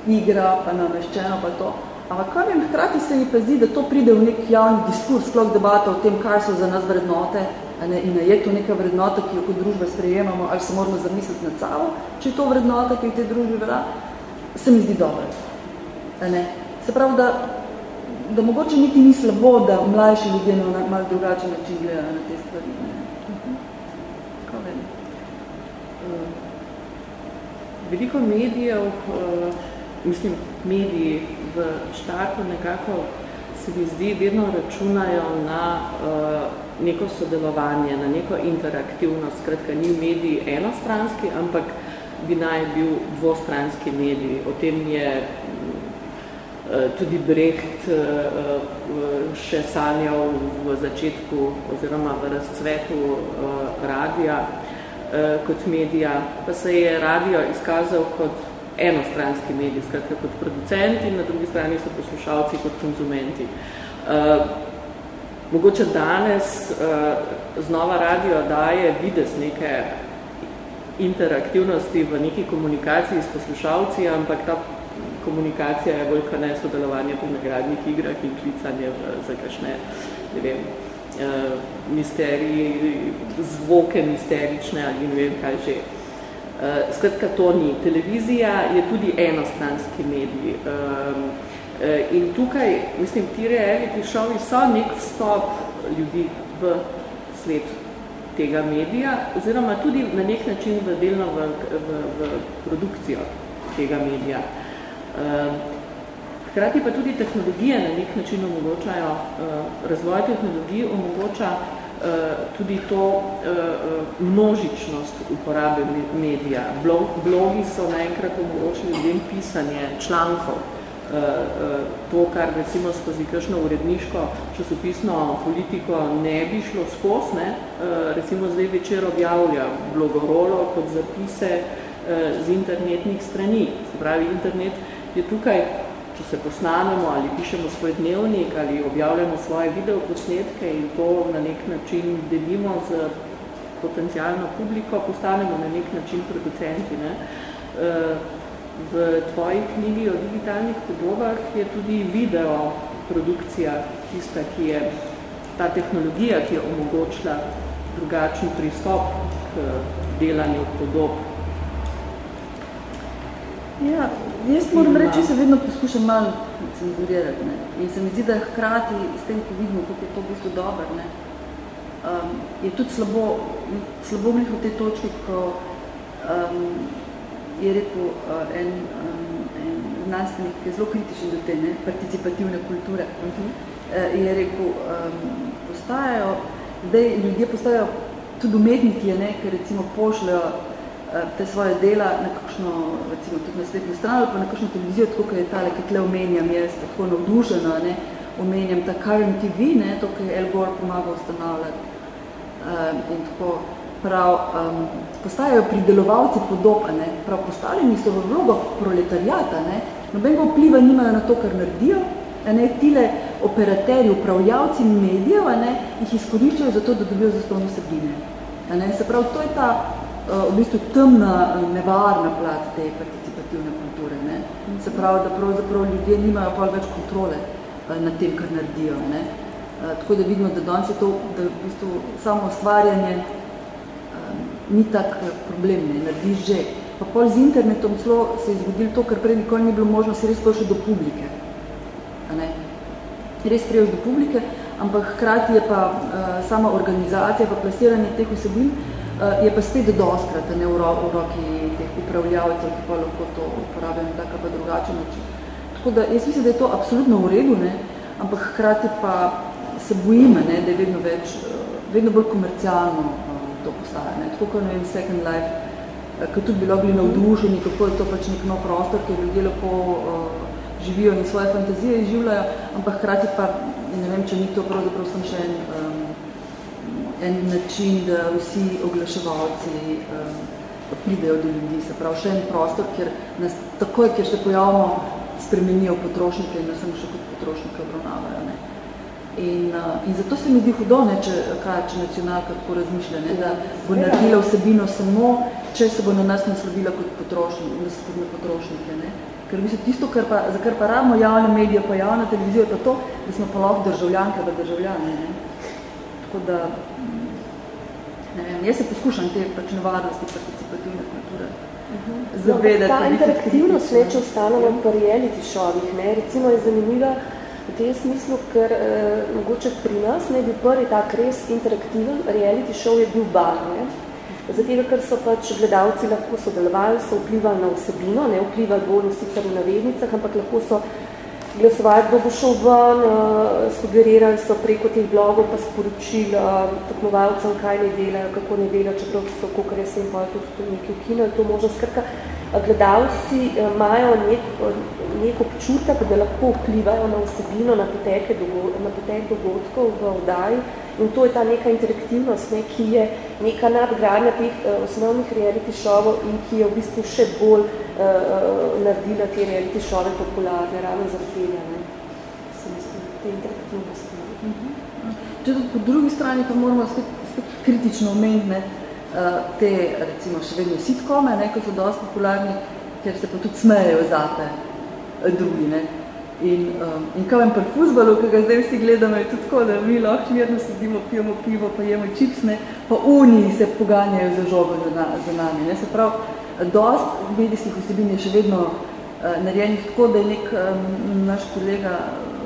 [SPEAKER 2] igra, pa nameščeno, pa to. Ampak kar vem, hkrati se mi pa zdi, da to pride v nek javni diskurs, sploh debata o tem, kaj so za nas vrednote, ne, in je to neka vrednota, ki jo kot družba sprejemamo, ali se moramo zamisliti nad sabo, če je to vrednota, ki v tej družbi vera, se mi zdi dobro. Ne. Se pravi, da, da mogoče niti ni slabo, da mlajši ljudje na malo drugačen način gledajo na te stvari. Ne. Kako vem?
[SPEAKER 1] Uh, veliko medijev, uh, mislim, mediji v štartu nekako se mi zdi, vedno računajo na uh, neko sodelovanje, na neko interaktivnost, skratka ni medij enostranski, ampak bi naj bil dvostranski medij. O tem je eh, tudi Brecht eh, eh, še sanjal v začetku oziroma v razcvetu radija kot medija, pa se je radio izkazal kot enostranski medij, skratka kot producenti, na drugi strani so poslušalci kot konzumenti. Mogoče danes uh, znova radio daje vides neke interaktivnosti v neki komunikaciji s poslušalci, ampak ta komunikacija je bolj ne sodelovanje pri nagradnih igrah in klicanje v, za kakšne, ne vem, uh, misteriji, zvoke misterične ali ne vem kaj že. Uh, skratka, to ni. Televizija je tudi enostranski medij. Uh, Eh, in tukaj, mislim, ti reality šovi so nek vstop ljudi v svet tega medija, oziroma tudi na nek način v delno v, v, v produkcijo tega medija. Eh, hkrati pa tudi tehnologije na nek način omogočajo, eh, razvoj tehnologij omogoča tudi to množičnost uporabe medija. Blogi so naenkrat omogočili ljudem pisanje člankov, Eh, eh, to, kar recimo skozi kakšno uredniško časopisno politiko ne bi šlo skos, ne, eh, recimo zdaj večer objavlja blogorolo kot zapise z internetnih strani. Se pravi, internet je tukaj, če se posnamemo ali pišemo svoj dnevnik ali objavljamo svoje videoposnetke in to na nek način delimo z potencijalno publiko, postanemo na nek način producenti. Ne. V tvoji knjigi o digitalnih podobah je tudi video produkcija tista, ki je ta tehnologija, ki je omogočila drugačen pristop k delanju podob.
[SPEAKER 2] Ja, jaz moram reči, se vedno poskušam malo cenzurirati. Ne? In se mi zdi, da hkrati s tem, ko vidimo, kako je to v bistvu dober, ne? Um, je tudi slabo, slabo v tej točki, ko um, je rekel uh, en, um, en znanstvenik, ki je zelo kritičen do te ne, participativne kulture, uh -huh. uh, je rekel, um, postajajo, zdaj ljudje postajajo tudi umetniki, ne, ker recimo pošljajo te svoje dela na kakšno, recimo tudi na spletno stran ali pa na kakšno televizijo, tako kot je tale, ki tle omenjam, jaz tako navdušena, ne, omenjam ta Karen TV, ne, to, ki je El Gore pomagal ustanavljati uh, in tako prav um, postajajo pridelovalci podob, ne, prav postavljeni so v vlogo proletarijata, ne, nobenega vpliva nimajo na to, kar naredijo, ne, tile operaterji, upravljavci medijev, ne, jih izkoriščajo za to, da dobijo zastovno sebine. Ne, se pravi, to je ta v bistvu temna, nevarna plat te participativne kulture. Ne. Se pravi, da pravzaprav ljudje nimajo pa več kontrole uh, nad tem, kar naredijo. Ne. Tako da vidimo, da danes je to, da v bistvu samo ustvarjanje ni tak eh, problem, ne, narediš že. pa pol z internetom celo se je zgodilo to, kar prej nikoli ni bilo možno, se res prišel do publike. A ne? Res prijel do publike, ampak hkrati je pa uh, sama organizacija, pa plasiranje teh vsebin, uh, je pa spet doskrat ne, v, ro v roki teh upravljavcev, ki pa lahko to uporabijo na tako pa drugačen način. Tako da jaz mislim, da je to absolutno v redu, ne, ampak hkrati pa se bojim, ne, da je vedno več, uh, vedno bolj komercialno uh, to postaja. Ne. Tako kot ne vem, Second Life, uh, kot tudi bilo bili navdušeni, kako je to pač nek nov prostor, kjer ljudje lepo uh, živijo in svoje fantazije izživljajo, ampak hkrati pa ne vem, če ni to pravzaprav sem še en, um, en način, da vsi oglaševalci um, pridejo do ljudi, se pravi še en prostor, kjer nas takoj, kjer se pojavimo, spremenijo potrošnike in nas še kot potrošnike obravnavajo. Ne. In, uh, in zato se mi zdi hudo, ne, če, kaj, če nacionalka tako razmišlja, ne, da bo naredila vsebino samo, če se bo na nas naslovila kot potrošnike, kot potrošnike. Ne. Ker mislim, tisto, kar pa, za kar pa rabimo javne medije, pa javna televizija, pa to, da smo pa lahko državljanke v državljani. Ne? Tako da, ne vem, jaz se poskušam te pač nevarnosti participativne kulture
[SPEAKER 3] mhm. zavedati. No, ta interaktivnost ne, če ostanemo pa reality šovih, ne? recimo je zanimiva v tem smislu, ker eh, mogoče pri nas ne bi prvi tak res interaktiven reality show je bil bar, ne? Zato, ker so pač gledalci lahko sodelovali, so vplivali na vsebino, ne vplivali bolj sicer v navednicah, ampak lahko so glasovali, kdo bo šel ven, uh, sugerirali so preko teh blogov pa sporočili uh, tekmovalcem, kaj ne delajo, kako ne delajo, čeprav so, kako res jim pa tudi nekaj ukinali, to možno skratka. Gledalci imajo nek, nek občutek, da lahko vplivajo na vsebino, na potek dogodkov v oddaji, In to je ta neka interaktivnost, ne, ki je neka nadgradnja teh uh, osnovnih reality šovov in ki je v bistvu še bolj uh, naredila te reality šove popularne, ravno tega, ne, se mislim, te interaktivnosti.
[SPEAKER 2] Mm -hmm. Če tudi po drugi strani pa moramo spet, spet kritično omeniti te, recimo, še vedno sitkome, ne, ko so dosti popularni, ker se pa tudi smejejo zate drugi, ne, In, um, in kao en pri fuzbalu, ki ga zdaj vsi gledamo, je tudi tako, da mi lahko mirno sedimo, pijemo pivo, pa jemo čipsne, pa uniji se poganjajo za žogo za, na, za nami. Ne? Se pravi, dost medijskih vsebin je še vedno uh, narejenih tako, da je nek um, naš kolega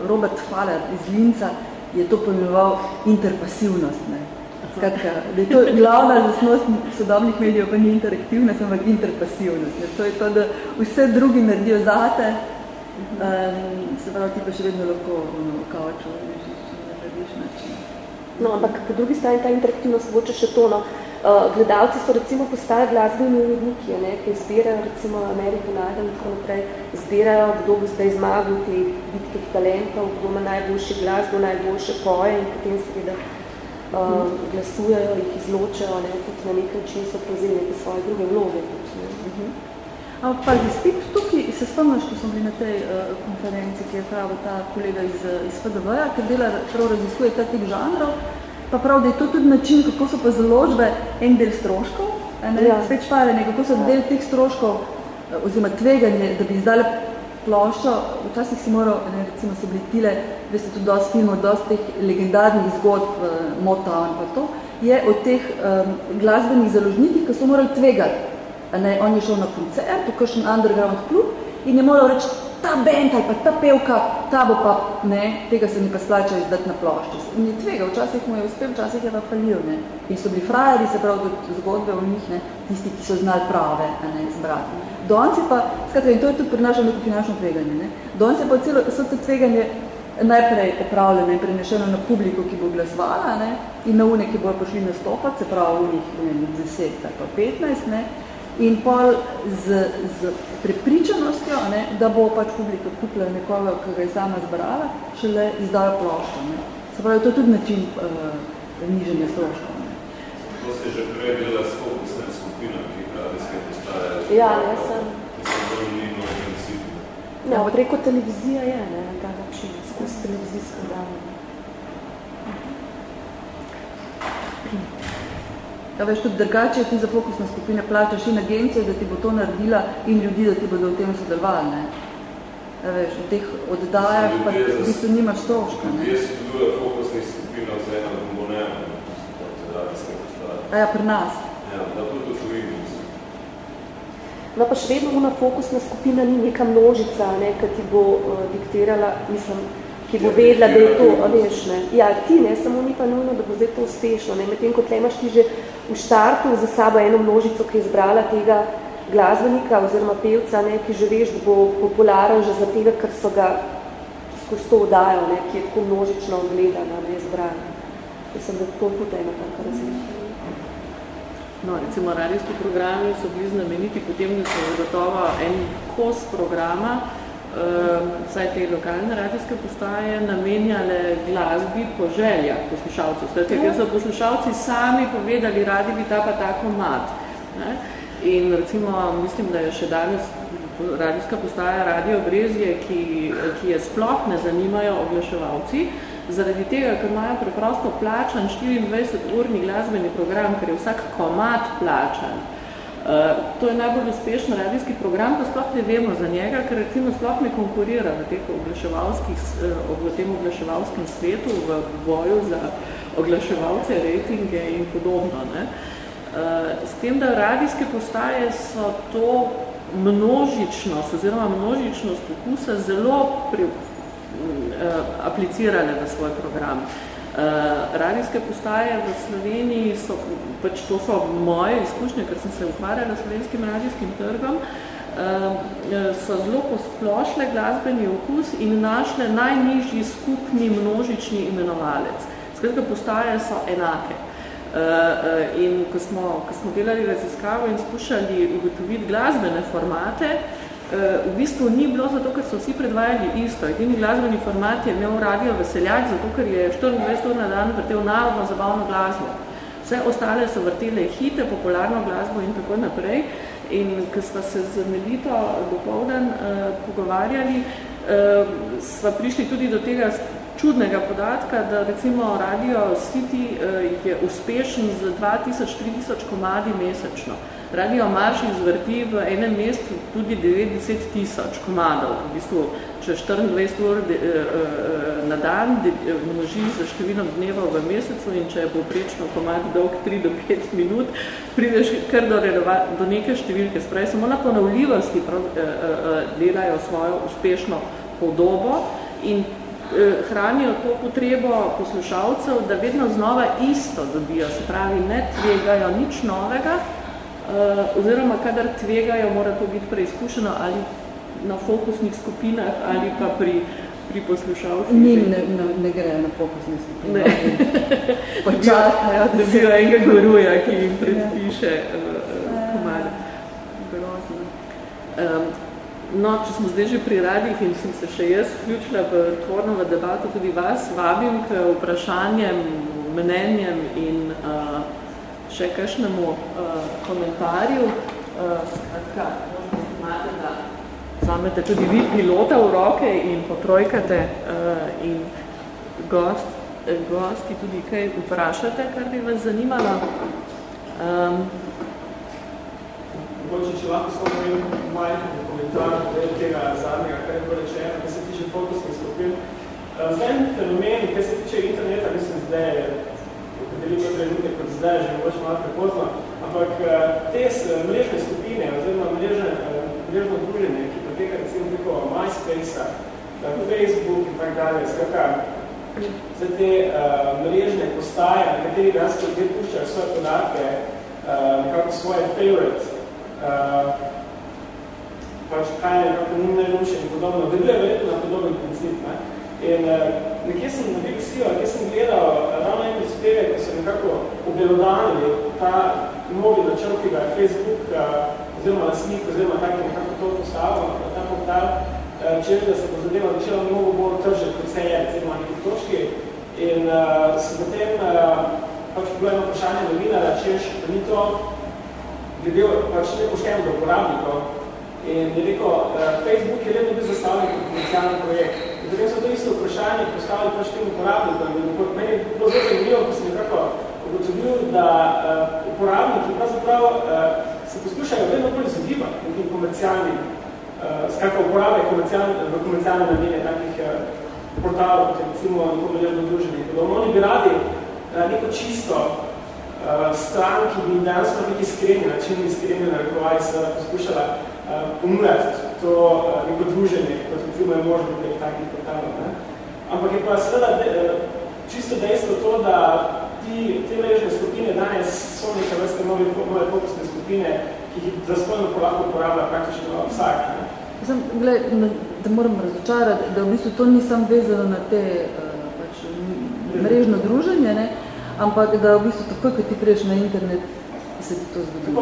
[SPEAKER 2] Robert Faller iz Linca je to pojmenoval interpasivnost. Ne? Skratka, da je to glavna zasnost sodobnih medijev, pa ni interaktivnost, ampak interpasivnost. Ne? To je to, da vse drugi naredijo zate, Um, se pravi, ti pa še vedno lahko ono, kaučo, narediš način.
[SPEAKER 3] No, ampak po drugi strani ta interaktivnost voče še to, no. Uh, gledalci so recimo postali glasbeni uredniki, ne, ki zbirajo recimo Ameriko najdem in tako naprej, zbirajo, kdo bo zdaj zmagal te bitke talentov, kdo ima najboljši glas, kdo najboljše poje in potem seveda uh, glasujejo, jih izločajo, ne, tudi na nek način so prevzeli neke svoje druge vloge. Tudi, ne. Uh -huh.
[SPEAKER 2] Ampak pa spet tukaj se spomniš, ko smo bili na tej uh, konferenci, ki je pravil ta kolega iz, iz FDV-ja, ki dela, prav raziskuje ta tip žanrov, pa prav, da je to tudi način, kako so pa založbe en del stroškov, ne, ja. spet šparjanje, kako so del teh stroškov, oziroma tveganje, da bi izdale ploščo, včasih si moral, ne, recimo so bili tile, veste tudi dosti filmov, dosti teh legendarnih zgodb, uh, Motown pa to, je od teh um, glasbenih založnikih, ki so morali tvegati Ne, on je šel na koncert, v kakšen underground klub in je moral reči, ta band ali pa ta pevka, ta bo pa, ne, tega se mi pa splača izdati na plošči. In je tvega, včasih mu je uspel, včasih je pa falil, ne. In so bili frajeri, se pravi, zgodbe o njih, ne, tisti, ki so znali prave, ne, zbrati. Donci pa, skratka, in to je tudi prinašalo neko finančno tveganje, ne. Donci pa celo, so to tveganje najprej opravljeno in prenešeno na publiko, ki bo glasovala, ne, in na une, ki bo prišli nastopati, se pravi, v njih, ne, 10 ali pa 15, ne, in pol z, z prepričanostjo, ne, da bo pač publika kupila nekoga, ki ga je sama zbrala, šele izdajo ploščo. Ne. Se pravi, to je tudi način uh, niženja stroškov.
[SPEAKER 4] To ste že prej bila s ki
[SPEAKER 3] Ja, jaz sem. Ja, preko televizije je, ne, na ta način, skozi televizijsko dano.
[SPEAKER 2] Ja, veš, tudi drugače ti za fokusne skupine plačaš in agencijo, da ti bo to naredila in ljudi, da ti bodo v tem sodelovali. Ne? Ja, veš, v teh oddajah pa v bistvu nimaš stroška.
[SPEAKER 4] Ljudje si tudi fokusnih skupina za eno bombonema,
[SPEAKER 2] A ja, pri nas.
[SPEAKER 4] Ja, da tudi.
[SPEAKER 3] No pa še vedno una fokusna skupina ni neka množica, ne, ki ti bo uh, diktirala, mislim, ki bo vedela, da je to, a veš, ne. Ja, ti ne, samo ni pa nujno, da bo zdaj to uspešno, ne. Medtem, kot imaš ti že v štartu za sabo eno množico, ki je izbrala tega glasbenika oziroma pevca, ne, ki že veš, da bo popularen že za tega, ker so ga skozi to vdajo, ne, ki je tako množično ogledana, ne, izbrana. Mislim, da to tudi ena taka razlika.
[SPEAKER 1] No, recimo radijski programi so bili znameniti potem, da so gotovo en kos programa, uh, vsaj te lokalne radijske postaje, namenjale glasbi po željah poslušalcev. Skratka, ker so poslušalci sami povedali, radi bi ta pa tako mat. Ne? In recimo, mislim, da je še danes radijska postaja Radio Brezje, ki, ki je sploh ne zanimajo oglaševalci, zaradi tega, ker imajo preprosto plačan 24-urni glasbeni program, ker je vsak komat plačan. Uh, to je najbolj uspešen radijski program, pa sploh ne vemo za njega, ker recimo sploh ne konkurira v, teh oglaševalskih, uh, v tem oglaševalskem svetu, v boju za oglaševalce, rejtinge in podobno. Ne? Uh, s tem, da radijske postaje so to množičnost oziroma množičnost okusa zelo pri, aplicirale v svoj program. Uh, radijske postaje v Sloveniji so, pač to so moje izkušnje, ker sem se ukvarjala s slovenskim radijskim trgom, uh, so zelo posplošle glasbeni okus in našle najnižji skupni množični imenovalec. Skratka, postaje so enake. In ko smo, ko smo delali raziskavo in skušali ugotoviti glasbene formate, v bistvu ni bilo zato, ker so vsi predvajali isto. Edini glasbeni format je imel radio Veseljak, zato ker je 24 ur na dan vrtel narodno zabavno glasbo. Vse ostale so vrtele hite, popularno glasbo in tako naprej. In ko smo se z Melito dopoldan uh, pogovarjali, uh, sva prišli tudi do tega čudnega podatka, da recimo Radio City uh, je uspešen z 2000-3000 komadi mesečno. Radio Marš izvrti v enem mestu tudi 90 tisoč komadov. V bistvu, če 24 ur de, e, e, na dan de, e, množi za številom dneva v mesecu in če je poprečno komad dolg 3 do 5 minut, prideš kar do, do neke številke. Spravi, samo na ponovljivosti prav, delajo svojo uspešno podobo in hranijo to potrebo poslušalcev, da vedno znova isto dobijo, se pravi, ne tvegajo nič novega, oziroma kadar tvegajo, mora to biti preizkušeno ali na fokusnih skupinah ali pa pri, pri poslušalcih.
[SPEAKER 2] Njim ne, ne, ne gre na fokusnih skupinah. Ne. Počakajo.
[SPEAKER 1] Da bi jo enega goruja, ki jim predpiše uh, komade. Grozno. Um, No, če smo zdaj že pri radih in sem se še jaz vključila v tvorno v debato, tudi vas vabim k vprašanjem, mnenjem in uh, še kakšnemu uh, komentarju. Uh, skratka, možnost imate, da vzamete tudi vi pilota v roke in potrojkate uh, in gost, gosti tudi kaj vprašate, kar bi vas zanimalo. Um,
[SPEAKER 5] Mogoče, če lahko samo imam majhen komentar del tega zadnjega, kar je bilo rečeno, kar se tiče fokusnih skupin. Zdaj, fenomen, kar se tiče interneta, mislim, zdaj je veliko trenutke kot zdaj, že mogoče malo prepozno, ampak eh, te mrežne skupine oziroma mrežne, eh, mrežno druženje, ki poteka recimo preko MySpace-a, eh, Facebook in tak dalje, skratka, za te uh, mrežne postaje, na kateri danes ljudje puščajo svoje podatke, uh, nekako svoje favorite, uh, pač kaj je nekako njim najljubše in podobno, deluje verjetno na podoben princip. Ne? In uh, nekje sem na BBC-u, nekje sem gledal ravno en prispeve, ko so nekako obelodanili ta novi načrt, ki ga je Facebook uh, oziroma lasnik oziroma tako nekako to postavil na ta portal, uh, če da se bo zadeva začela mnogo bolj tržiti, kot se je, na neki točki. In uh, se potem uh, pač bilo eno vprašanje novinara, češ, da ni to glede pač nepošteno do uporabnikov. In je rekel, uh, Facebook je vedno bil zastavljen kot komercialni projekt. In potem so to isto vprašanje postavili pač tem uporabnikom. Meni je bilo zelo zanimivo, ko sem nekako ugotovil, da uh, uporabniki pravzaprav uh, se poskušajo vedno bolj izogibati nekim komercialnim, uh, skratka uporabe komercialne, v komercialne namene takih uh, portalov, kot je recimo neko mrežno druženje. Podobno oni bi radi uh, neko čisto uh, stran, ki bi danes na neki iskreni način, iskreni na rekovaj, se poskušala ponujati to uh, neko druženje, kot recimo je možno prek takih portalov. Ne? Ampak je pa seveda de, čisto dejstvo to, da ti, te mrežne skupine danes so neke vrste nove, nove fokusne skupine, ki jih zaspojno lahko uporablja praktično vsak. Ne?
[SPEAKER 2] Sem, gled, da moram razočarati, da v bistvu to ni sam vezano na te pač, mrežno druženje, ne? ampak da v bistvu takoj, ko ti preješ na internet, se ti to zgodi.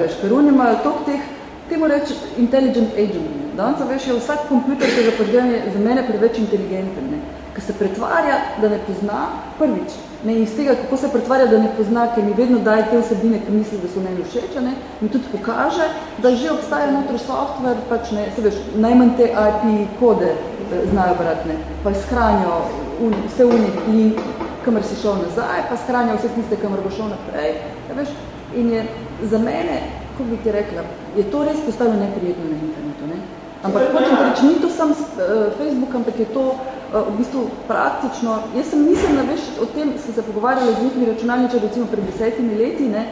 [SPEAKER 2] Veš, ker oni imajo tok teh, temu reči intelligent agent. Danes veš, je vsak kompjuter, ki ga požgem, je za mene preveč inteligenten, ne? ker se pretvarja, da ne pozna prvič. Ne, iz tega, kako se pretvarja, da ne pozna, ker mi vedno daje te vsebine, ki misli, da so meni všeč, ne, in tudi pokaže, da že obstaja notri software, pač ne, se veš, najmanj te IP kode eh, znajo brati, ne, pa shranijo un, vse unih link, kamor si šel nazaj, pa shranijo vse tiste, kamor bo šel naprej, veš, in je za mene, kako bi ti rekla, je to res postalo neprijetno na internetu, ne, ampak hočem reči, ni to sam uh, Facebook, ampak je to Eh, v bistvu praktično, jaz sem mislila, veš, o tem sem se pogovarjala z njihmi računalničar recimo pred desetimi leti, ne,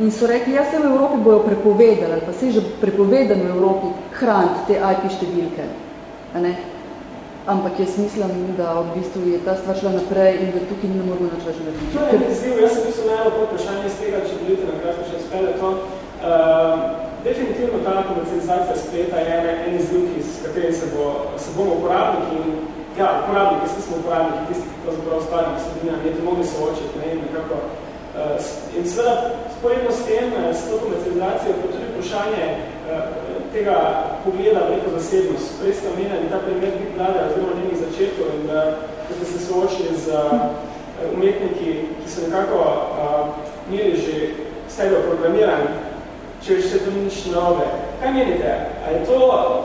[SPEAKER 2] in so rekli, ja, se v Evropi bojo prepovedali, pa se že prepovedano v Evropi hraniti te IP številke, a ne? Ampak jaz mislim, da v bistvu je ta stvar šla naprej in da tukaj ne moramo nič več narediti.
[SPEAKER 5] To je jaz sem mislil najbolj po vprašanje iz tega, če bolite na kratko še spele to. Uh, definitivno ta komercializacija spleta je en izziv, s katerim se, bo, se bomo uporabniki in ja, uporabniki, vsi smo uporabniki, tisti, ki pravzaprav stvarni vsebina, ne te mogli soočiti, ne, nekako. Uh, in seveda, sporedno s tem, eh, s to komercializacijo, pa tudi vprašanje uh, tega pogleda v neko zasebnost. Prej ste omenjali ta primer Big Brother, oziroma njenih začetkov, in da, da ste se soočili z uh, umetniki, ki so nekako uh, imeli že sebe programirani, če še to ni nič nove. Kaj menite? A je to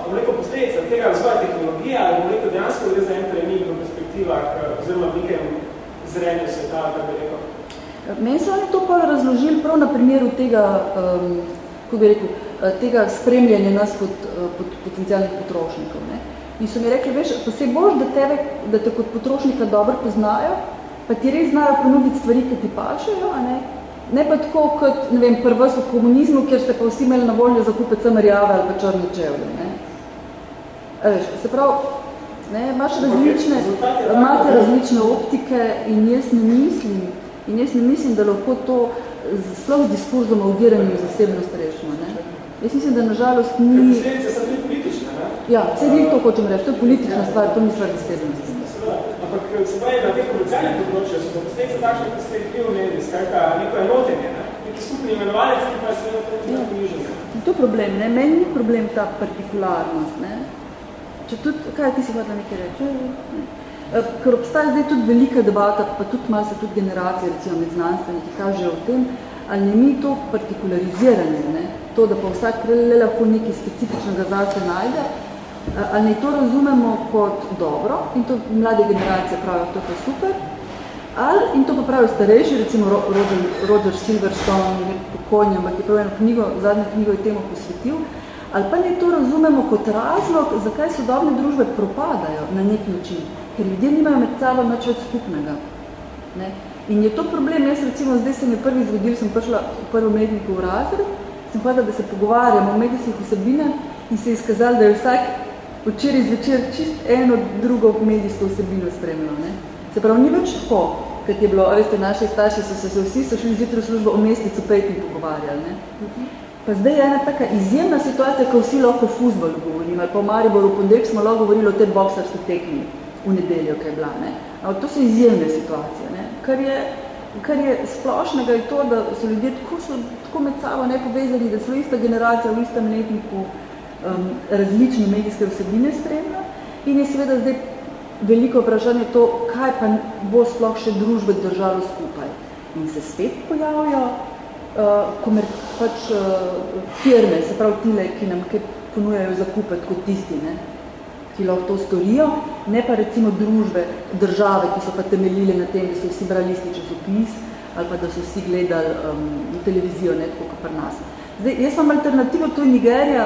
[SPEAKER 5] veliko posledica tega razvoja tehnologije ali veliko dejansko gre za en premik v perspektivah oziroma v nekem zrenju sveta, kako bi rekel?
[SPEAKER 2] Meni so oni to pa razložili prav na primeru tega, um, kako bi rekel, eh, tega spremljanja nas kot, eh, kot potencijalnih potrošnikov. Ne? In so mi rekli, veš, pa se boš, da, tebe, da te kot potrošnika dobro poznajo, pa ti res znajo ponuditi stvari, ki ti pašajo, a ne? Ne pa tako kot, ne vem, prvo v komunizmu, kjer ste pa vsi imeli na voljo zakupiti samo rjave ali pa črne čevlje. Ne? Veš, se pravi, ne, imaš različne, imate različne optike in jaz ne mislim, in jaz ne mislim, da lahko to sploh z diskurzom o uviranju zasebnost rešimo. Ne? Jaz mislim, da nažalost ni...
[SPEAKER 5] Posledice so tudi politične, ne?
[SPEAKER 2] Ja, vse to hočem reči, to je politična stvar, to ni stvar zasebnosti.
[SPEAKER 5] Ampak se pravi, na teh komercialnih področjih so posledice takšne, kot ste jih omenili, skratka, neko enotenje, ne? neki skupni imenovalec, ki pa je seveda to ja. ponižanje.
[SPEAKER 2] To je problem, ne? Meni ni problem ta partikularnost, ne? Če tudi, kaj ti si hodila nekaj reči? E, ker obstaja zdaj tudi velika debata, pa tudi malo se tudi generacije, recimo med znanstveniki, kažejo o tem, ali ne mi to partikulariziranje, ne? to, da pa vsak le lahko nekaj specifičnega zase najde, ali ne to razumemo kot dobro in to mlade generacije pravijo, to je super, ali in to pa pravijo starejši, recimo Roger, Roger Silverstone, pokojnja, ampak je prav eno knjigo, zadnjo knjigo je temu posvetil, ali pa ne to razumemo kot razlog, zakaj sodobne družbe propadajo na nek način, ker ljudje nimajo med sabo nič več skupnega. Ne? In je to problem, jaz recimo zdaj se mi prvi zgodil, sem prišla v prvem medniku v razred, sem povedala, da se pogovarjamo o medijskih vsebinah in se je izkazalo, da je vsak včeraj zvečer čist eno drugo medijsko vsebino spremljal. Ne? Se pravi, ni več tako, kot je bilo, veste, naši starši so se, so vsi so šli zjutraj v službo o mesticu petni pogovarjali. Ne? Pa zdaj je ena taka izjemna situacija, ko vsi lahko o fuzbolu govorim, ali pa v Mariboru v ponedeljek smo lahko govorili o tej boksarski tekmi v nedeljo, kaj je bila. Ne? Ampak to so izjemne situacije. Ne? Kar, je, kar je splošnega je to, da so ljudje tako, so, tako med sabo ne povezani, da so ista generacija v istem letniku, um, različne medijske vsebine spremlja in je seveda zdaj veliko vprašanje to, kaj pa bo sploh še družbe držalo skupaj. In se spet pojavijo uh, komer, pač, uh, firme, se pravi tile, ki nam kaj ponujajo zakupati kot tisti, ne, ki lahko to storijo, ne pa recimo družbe, države, ki so pa temeljile na tem, da so vsi brali isti časopis ali pa da so vsi gledali um, televizijo, ne, tako kot pri nas. Zdaj, jaz imam alternativo, to je Nigerija,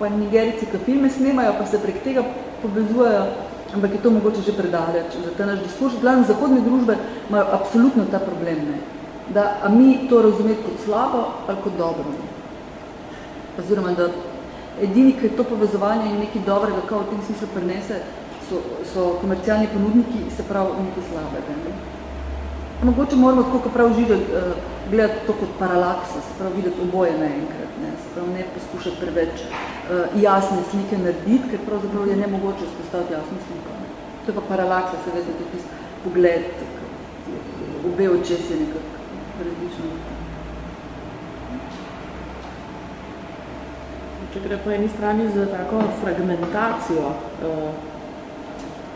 [SPEAKER 2] pa Nigerici, ki filme snemajo, pa se prek tega povezujejo, ampak je to mogoče že predaleč za ta naš diskurs. Glavno, zahodne družbe imajo absolutno ta problem. Ne. da a mi to razumeti kot slabo ali kot dobro. Oziroma, da edini, ki to povezovanje in nekaj dobrega, kao v tem smislu prenese, so, so komercialni ponudniki, se pravi nekaj slabega. Ne? Mogoče moramo tako, kot prav živeti, gledati to kot paralaksa, se pravi videti oboje naenkrat, ne? se pravi ne poskušati preveč uh, jasne slike narediti, ker pravzaprav je nemogoče spostaviti jasno sliko. Ne? To je pa paralaksa, se veste, to je pogled, obe očesi nekako različno.
[SPEAKER 1] Če gre po eni strani za tako fragmentacijo eh,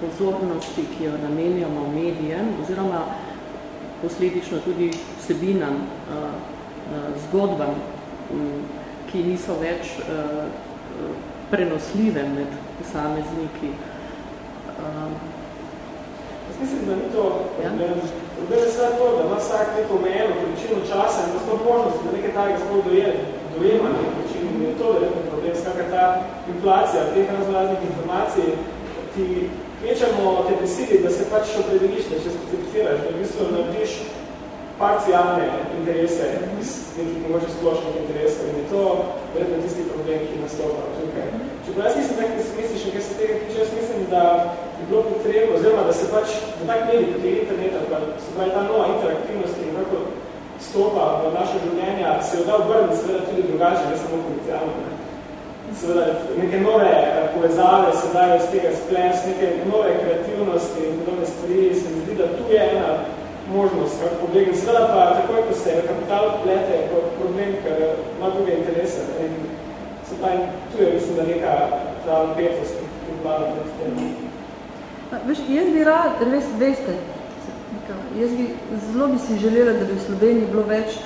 [SPEAKER 1] pozornosti, ki jo namenjamo medijem, oziroma posledično tudi vsebinam, eh, eh, zgodbam, m, ki niso več eh, prenosljive med posamezniki.
[SPEAKER 5] Eh, Jaz mislim, da ni to problem. Ja? Problem je sve to, da ima vsak neko omejeno količino časa in to možnost, da nekaj tajega sploh dojema nekaj količino. In je to verjetno problem, skakaj ta inflacija teh razlaznih informacij ti kvečamo te prisili, da se pač opredeliš, da še specificiraš, da v bistvu narediš parcialne interese iz nekih mogoče splošnih interesov in je to verjetno tisti problem, ki nastopa tukaj. Če pa jaz se misliš, in kaj se tega tiče, jaz mislim, da bi bilo potrebno, oziroma da se pač v tak medij kot je internet, pa se pravi ta nova interaktivnost, ki nekako stopa v naše življenja, se jo da obrniti seveda tudi drugače, ne samo komercialno. Ne. Seveda neke nove eh, povezave se dajo z tega sples, neke nove kreativnosti in podobne stvari, se mi zdi, da tu je ena možnost, kako pobegni. Seveda pa takoj, ko se kapital plete, je problem, ker ima druge interese. In se pa tu je, mislim, da neka ta napetost, ki vlada med tem.
[SPEAKER 2] Veš, jaz bi rad, veste, jaz bi, zelo bi si želela, da bi v Sloveniji bilo več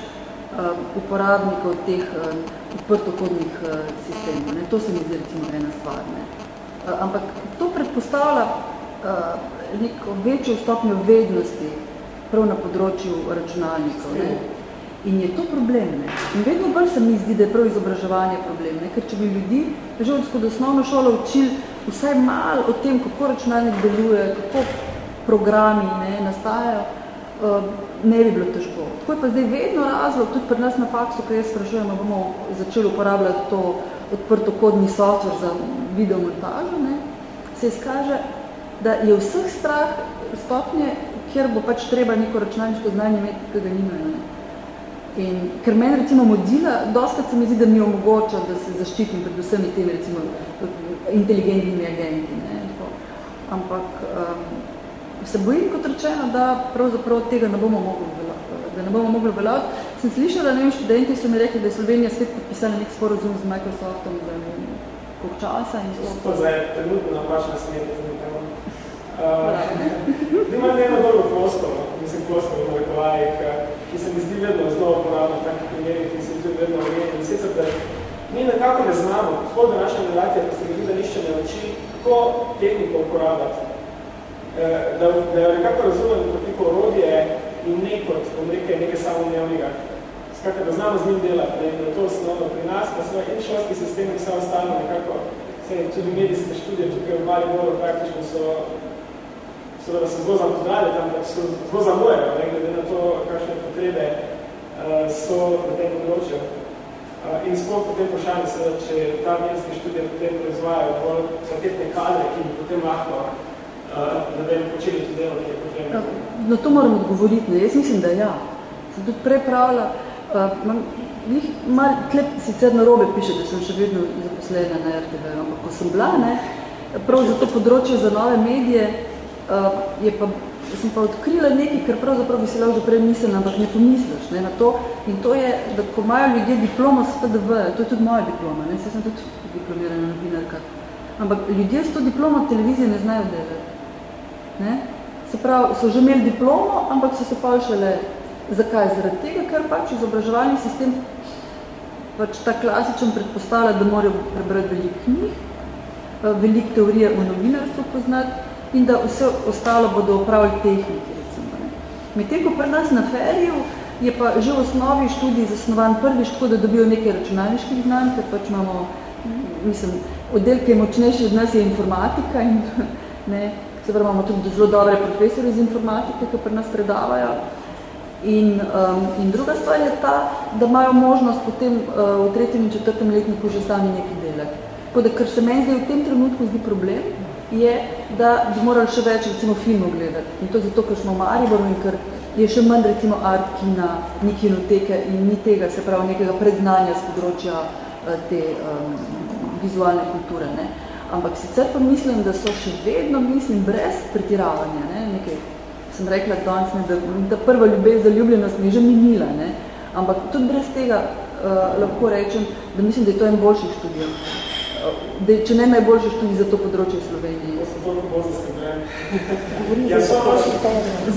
[SPEAKER 2] uporabnikov teh um, odprtokodnih uh, sistemov. Ne? To se mi zdi recimo ena stvar. Ne? Ampak to predpostavlja neko večjo stopnjo vednosti prav na področju računalnikov. Ne? In je to problem. Ne? In vedno bolj se mi zdi, da je prav izobraževanje problem. Ne? Ker če bi ljudi že od osnovno šolo učili vsaj malo o tem, kako računalnik deluje, kako programi ne, nastajajo, ne bi bilo težko. Tako je pa zdaj vedno razlog, tudi pri nas na faksu, ko jaz sprašujem, bomo začeli uporabljati to odprtokodni software za videomontažo, ne, se izkaže, da je vseh strah stopnje kjer bo pač treba neko računalniško znanje imeti, ki ga nimajo. In ker meni recimo Mozilla, dostkrat se mi zdi, da mi omogoča, da se zaščitim pred vsemi temi recimo inteligentnimi agenti. Ne? Ampak um, se bojim, kot rečeno, da pravzaprav tega ne bomo mogli da ne bomo mogli veljati. Sem slišala, da študenti so mi rekli, da je Slovenija svet podpisala nek sporozum z Microsoftom za koliko časa. In
[SPEAKER 5] to, to zdaj trenutno napačna smet, Uh, imam eno dobro floskolo, mislim floskolo v rekovajih, ki se mi zdi vedno zelo uporabno v takih primerih, ki se mi tudi vedno omenjeni. Sicer, da mi nekako ne znamo, spod današnja generacija, pa se mi zdi, da nišče ne uči, kako tehniko uporabljati. Uh, da, da jo nekako razumem kot neko orodje in ne kot, bom rekel, nekaj samomnevnega. Skakaj, da znamo z njim delati, da je to osnovno pri nas, pa so in šolski sistem, ki so ostalo nekako, se, tudi medijske študije tukaj v Mariboru praktično so seveda se zelo zapozdravili tam, da so zelo zamujejo, ne, glede na to, kakšne potrebe uh, so na tem področju. Uh, in sploh potem vprašanje, seveda, če ta medijske študije potem proizvajajo bolj kvalitetne kadre, ki bi potem lahko da bi počeli to delo, ki je potrebno.
[SPEAKER 2] Na to moram odgovoriti. Ne? Jaz mislim, da ja. Sem tudi prej pravila, uh, jih mal klep sicer na robe piše, da sem še vedno zaposlena na RTV, ampak ko sem bila, ne, prav za to področje za nove medije, uh, je pa, sem pa odkrila nekaj, kar pravzaprav bi se lahko že prej mislila, ampak ne pomisliš ne, na to. In to je, da ko imajo ljudje diplomo s PDV, to je tudi moja diploma, ne, se sem tudi diplomirana novinarka, ampak ljudje s to diplomo televizije ne znajo delati. Ne. Se pravi, so že imeli diplomo, ampak so se pa šele, zakaj? Zaradi tega, ker pač izobraževalni sistem pač ta klasičen predpostavlja, da morajo prebrati veliko knjig, veliko teorije o novinarstvu poznati, in da vse ostalo bodo upravili tehniki. Medtem ko pri nas na feriju je pa že v osnovi študij zasnovan prvič tako, da dobijo nekaj računalniških znanj, ker pač imamo, mislim, oddelk, ki je močnejši od nas je informatika in ne, se pravi, imamo tudi zelo dobre profesore iz informatike, ki pri nas predavajo. In, um, in druga stvar je ta, da imajo možnost potem uh, v tretjem in četrtem letniku že sami nekaj delati. Tako da, kar se meni zdaj v tem trenutku zdi problem, je, da bi morali še več recimo filmov gledati. In to zato, ker smo v Mariboru in ker je še manj recimo art kina, ni kinoteke in ni tega, se pravi, nekega predznanja z področja uh, te um, vizualne kulture. Ne. Ampak sicer pa mislim, da so še vedno, mislim, brez pretiravanja, ne, nekaj sem rekla danes, ne, da ta prva ljubez, zaljubljenost mi je že minila, ne? ampak tudi brez tega uh, lahko rečem, da mislim, da je to en boljši študij. Uh, da je, če ne najboljši študij za to področje Slovenije.
[SPEAKER 5] Ja, sem toliko bolj zaskrbljen. ja, so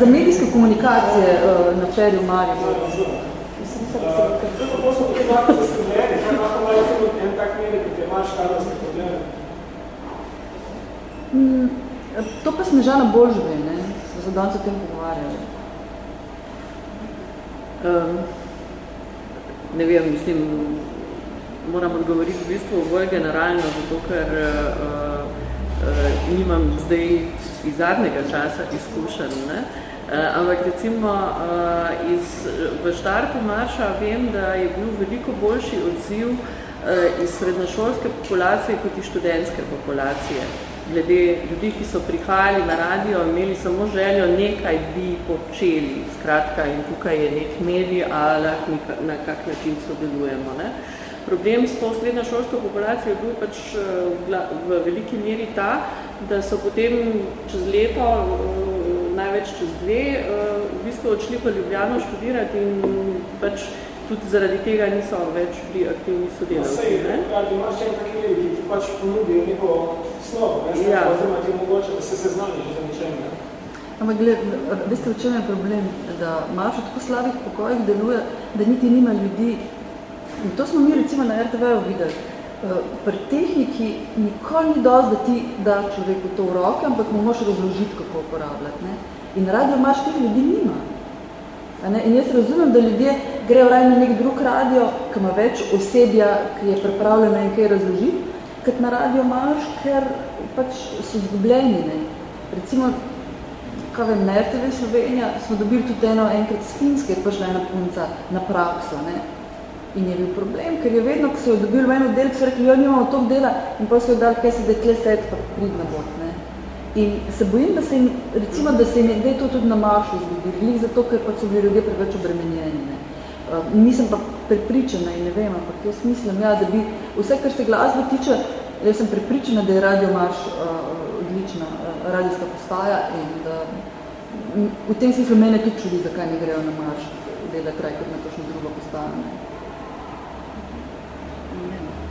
[SPEAKER 2] za medijske komunikacije uh, na Ferju Mariju.
[SPEAKER 5] Kako pa smo tudi lahko zaskrbljeni? Kaj lahko malo tudi en tak medij, kot je kadrovski problem?
[SPEAKER 2] Mm, to pa Snežana bolj žive, ne? se danes o tem pogovarjali?
[SPEAKER 1] Um, ne vem, mislim, moram odgovoriti v bistvu bolj generalno, zato ker uh, uh, nimam zdaj iz zadnjega časa izkušenj, ne? Uh, ampak recimo uh, iz, v štartu marša vem, da je bil veliko boljši odziv uh, iz srednjošolske populacije kot iz študentske populacije glede ljudi, ki so prihajali na radio, imeli samo željo, nekaj bi počeli, skratka, in tukaj je nek medij, ali na kak način sodelujemo. Ne? Problem s to srednjošolsko populacijo je bil pač eh, v veliki meri ta, da so potem čez leto, eh, največ čez dve, eh, v bistvu odšli pa Ljubljano študirati in pač tudi zaradi tega niso več bili aktivni sodelavci.
[SPEAKER 5] Sej, ne? Ja, imaš še taki medij, ki ti pač ponudijo neko slovo, ne? Ja. Oziroma ti omogoče, da se seznani že za ničem, ne?
[SPEAKER 2] Ampak gled, veste, v čem je problem? Da imaš v tako slabih pokojih deluje, da niti nima ljudi. In to smo mi recimo na RTV-u videli. Eh, pri tehniki nikoli ni dosti, da ti da človeku to v roke, ampak mu moraš razložiti, kako uporabljati. Ne? In radio imaš teh ljudi nima. In jaz razumem, da ljudje grejo raje na nek drug radio, ki ima več osebja, ki je pripravljena in kaj razložiti, kot na radio imaš, ker pač so zgubljeni. Ne. Recimo, kaj vem, na RTV Slovenija smo dobili tudi eno enkrat s Finske, je prišla ena punca na prakso. Ne. In je bil problem, ker je vedno, ko so jo dobili v eno del, so rekli, jo nimamo tog dela, in pa so jo dali, kaj se dekle sed, pa pridna bot. Ne. In se bojim, da se jim, recimo, da se jim je to tudi na maršu zgodili, zato, ker pa so bili ljudje preveč obremenjeni. Ne. Uh, nisem pa prepričana in ne vem, ampak jaz mislim, ja, da bi vse, kar se glasbe tiče, jaz sem prepričana, da je Radio Marš uh, odlična uh, radijska postaja in da v tem smislu mene tudi čudi, zakaj ne grejo na Marš delati raj, kot na točno drugo postajo.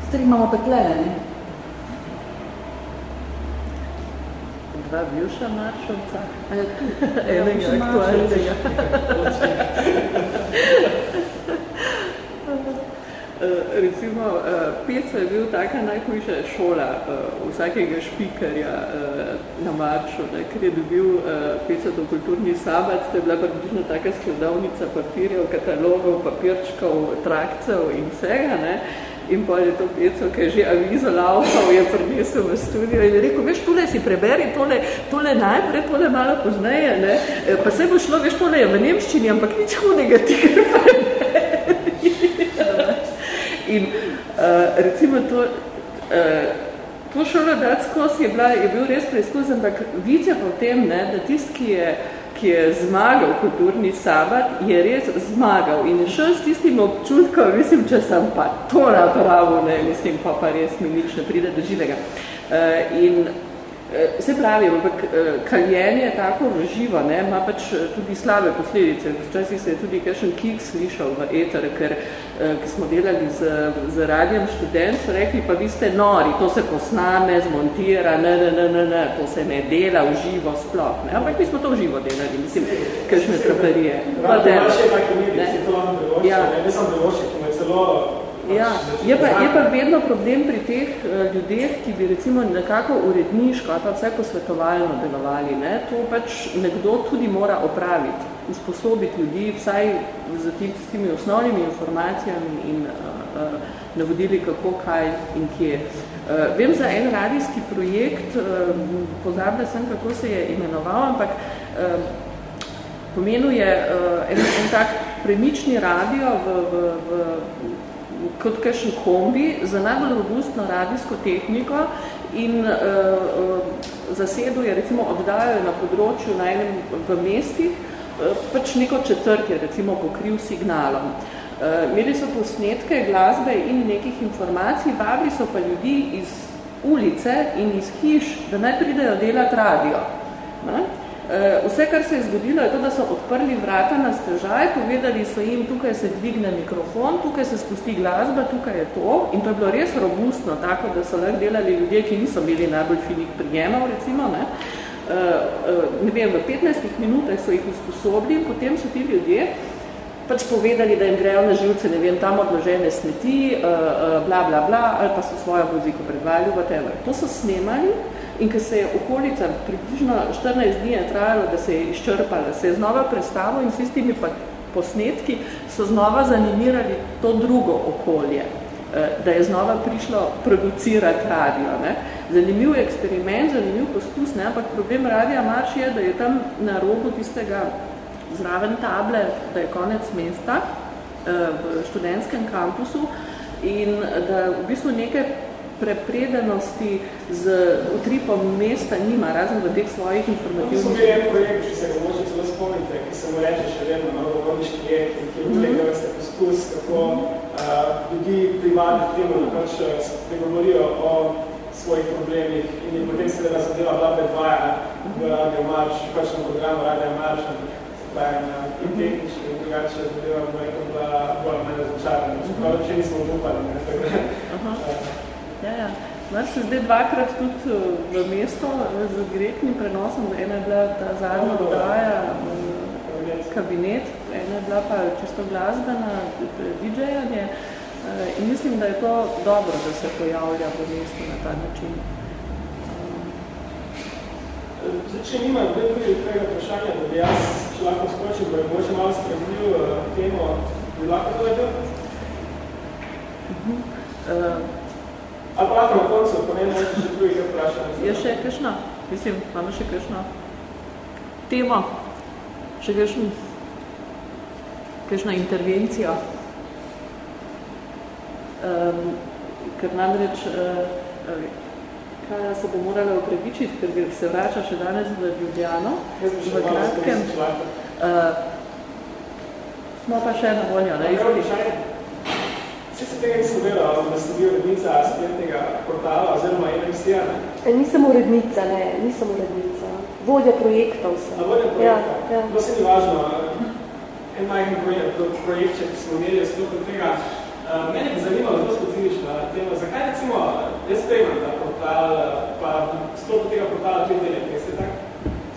[SPEAKER 2] Stari imamo petlele, ne?
[SPEAKER 1] Dva bivša maršovca, enega aktualnega. Eh, recimo, uh, Peco je bil taka najhujša šola uh, vsakega špikarja na maršu, ne, ker je dobil Peco do kulturni sabat, to je bila približno taka skladovnica papirjev, katalogov, papirčkov, trakcev in vsega. Ne. Uh, In pa je to peco, ki je že avizo laufal, je prinesel v studio in je rekel, veš, tole si preberi, tole, tole najprej, tole malo pozneje, ne? E, pa se bo šlo, veš, tole je v nemščini, ampak nič hudega ti In uh, recimo to, uh, to šolo dati skozi je, bila, je bil res preizkus, ampak vice v tem, ne, da tist, ki je ki je zmagal kulturni sabat, je res zmagal in šel s tistim občutkom, mislim, če sem pa to napravil, ne, mislim, pa pa res mi nič ne pride do živega. Uh, in Se pravi, ampak kaljenje tako živo, ne, ima pač tudi slabe posledice. Včasih se je tudi kakšen kik slišal v eter, ker ki smo delali z, z radijem študent, so rekli, pa vi ste nori, to se posname, zmontira, ne, ne, ne, ne, ne, to se ne dela v živo sploh. Ne. Ampak mi smo to v živo delali, mislim, kakšne traperije.
[SPEAKER 5] Ja, to je še tako medij, si to vam deloči, ja. ne, ne sem deloči, ki me celo
[SPEAKER 1] Ja, je pa, je pa vedno problem pri teh uh, ljudeh, ki bi recimo nekako uredniško ali pa vse posvetovalno delovali. Ne? To pač nekdo tudi mora opraviti, usposobiti ljudi vsaj z tistimi osnovnimi informacijami in uh, uh, navodili kako, kaj in kje. Uh, vem za en radijski projekt, uh, pozabila sem, kako se je imenoval, ampak uh, Pomenil je uh, en, en tak premični radio v, v, v, kot kakšen kombi za najbolj robustno radijsko tehniko in uh, uh, zasedu je recimo oddajajo na področju na enem v mestih, uh, pač neko četrt je recimo pokril signalom. Uh, imeli so posnetke glasbe in nekih informacij, vabili so pa ljudi iz ulice in iz hiš, da naj pridejo delati radio. Ne? Eh, vse, kar se je zgodilo, je to, da so odprli vrata na stežaj, povedali so jim, tukaj se dvigne mikrofon, tukaj se spusti glasba, tukaj je to. In to je bilo res robustno, tako da so lahko delali ljudje, ki niso imeli najbolj finih prijemov, recimo. Ne? Uh, uh, ne vem, v 15 minutah so jih usposobili, potem so ti ljudje pač povedali, da jim grejo na živce, ne vem, tam odložene smeti, bla, bla, bla, ali pa so svojo muziko predvali, whatever. To so snemali, In ko se je okolica približno 14 dni je trajalo, da se je izčrpala, se je znova predstavo in s temi posnetki so znova zanimirali to drugo okolje, eh, da je znova prišlo producirati radio. Ne. Zanimiv eksperiment, zanimiv poskus, ne, ampak problem Radija Marš je, da je tam na robu tistega zraven table, da je konec mesta eh, v študentskem kampusu in da v bistvu nekaj prepredenosti z utripom mesta nima, razen v teh svojih informativnih.
[SPEAKER 5] Mislim, je en projekt, če se ga moče celo spomnite, ki se mu reče še vedno na novogodniški je, ki je mm -hmm. ste poskus, kako uh, ljudi privaditi temu, da pač pregovorijo o svojih problemih in je potem seveda zadeva bila predvaja v Radio Marš, pač na programu Radio Marš, in tehnični in drugače zadeva bila bolj manj razočarana. Čeprav, če nismo upali, ne, tako.
[SPEAKER 1] Ja, ja. Mar se zdaj dvakrat tudi eh, v mesto z direktnim prenosom, ena je bila ta zadnja dodaja eh, kabinet, ena je bila pa čisto glasbena DJ-janje eh, in mislim, da je to dobro, da se pojavlja v mestu na ta način.
[SPEAKER 5] Zdaj, če nima dve drugi tega vprašanja, da bi jaz če lahko skočil, bo je možno malo spremenil temo, bi lahko to je bil?
[SPEAKER 1] Uh -huh. uh,
[SPEAKER 5] Ali pa lahko na koncu, ko ne možete še drugih vprašanja.
[SPEAKER 1] Je še kakšna? Mislim, imamo še kakšno temo? Še kakšno? Kakšna intervencija? Um, ker namreč uh, kaj se bo morala upravičiti, ker se vrača še danes v Ljubljano, v kratkem. Uh, smo pa še na voljo, ne?
[SPEAKER 5] Če se tega nisem vedela, da ste bil urednica spletnega portala oziroma NMC-a, ne?
[SPEAKER 3] E, nisem urednica, ne, nisem urednica. Vodja projektov sem.
[SPEAKER 5] A vodja projektov? Ja, ja. To se ni važno. En majhen projekt, projektče, ki smo imeli sklopu tega. Uh, mene bi zanimalo zelo specifična tema. Zakaj recimo, jaz spremam ta portal, pa sklopu tega portala tudi delite, jeste tak?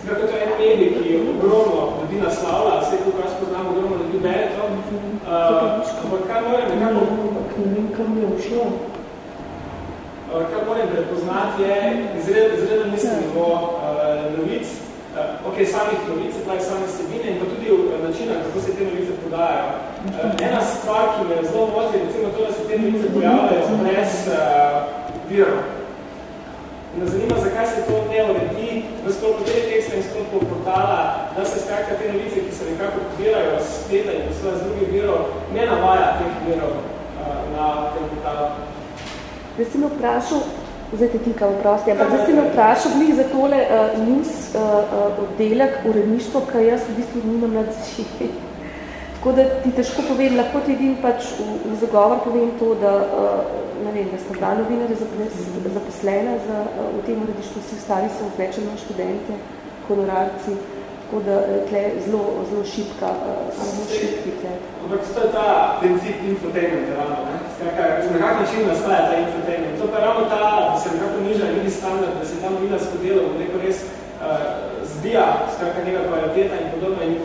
[SPEAKER 5] Skratka, to je en medij, ki je ogromno ljudi naslavlja, vse tukaj jaz poznam ogromno ljudi bere to. Ampak kaj moram nekako...
[SPEAKER 1] Ne vem, kam je ušlo.
[SPEAKER 5] Kaj moram prepoznati je izredno nizki nivo novic, ok, samih novic, pravi same sebine in pa tudi načina, kako se te novice podajajo. Ena stvar, ki me zelo moti, recimo to, da se te novice pojavljajo brez virov. Me zanima, zakaj se to ne uredi v sklopu te teksta in sklopu portala, da se skratka te novice, ki se nekako pobirajo z spleta in z drugih virov, ne navaja teh virov uh, na tem portalu.
[SPEAKER 3] Zdaj si me vprašal, zdaj te tika vprosti, ampak zdaj si me vprašal glih za tole uh, news uh, uh, oddelek, uredništvo, kaj jaz v bistvu nimam nad zživi. Tako da ti težko povem, lahko ti edin pač v, v zagovor povem to, da, uh, vem, da sta dva novinarja zaposlena za, v tem uredištvu, vsi ostali so vklečeni študente, honorarci, tako da eh, tle zelo, zelo šipka, zelo šipki tle.
[SPEAKER 5] Ampak to je ta princip infotainment, ravno, ne? Skakaj, na kak način nastaja ta infotainment? To pa ravno ta, da se nekako niža neki standard, da se tam novinarsko delo v neko res uh, zbija, skakaj neka kvaliteta in podobno. In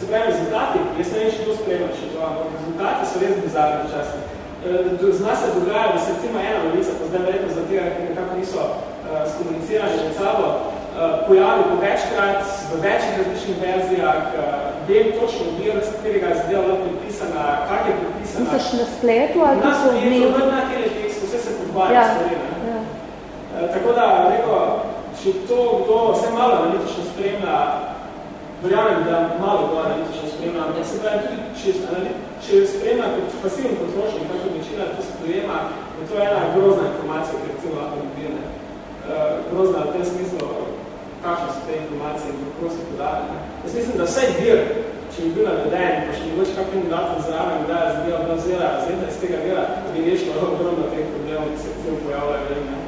[SPEAKER 5] Se pravi, rezultati, jaz ne vem, če to spremljam še to, ampak rezultati so res bizarni časti. E, z nas se dogaja, da se recimo ena novica, pa zdaj verjetno za tega, ker nekako niso uh, skomunicirani med sabo, uh, pojavi po večkrat, v večjih različnih verzijah, uh, vem točno vir, s katerega je zadeva pripisana, kak je pripisana.
[SPEAKER 3] Misliš na spletu ali
[SPEAKER 5] na dnevi? Na spletu, na teletekstu, vse se podvaja ja. stvari. Ja. Uh, tako da, reko, če to kdo vse malo analitično spremlja, verjamem, da malo bolj analitično spremlja, ampak se pravi tudi, če, če spremlja kot pasivni potrošnik, kako večina to se dojema, je to ena grozna informacija, ki recimo lahko dobije. Uh, grozna v tem smislu, kakšne so te informacije in kako se podali. Jaz mislim, da vsaj vir, če bi bil naveden, pa še mogoče kakšen dodaten zraven, da je zadeva bila zela, zeta iz tega vira, bi rešilo ogromno teh problemov, ki se recimo pojavljajo. Ne?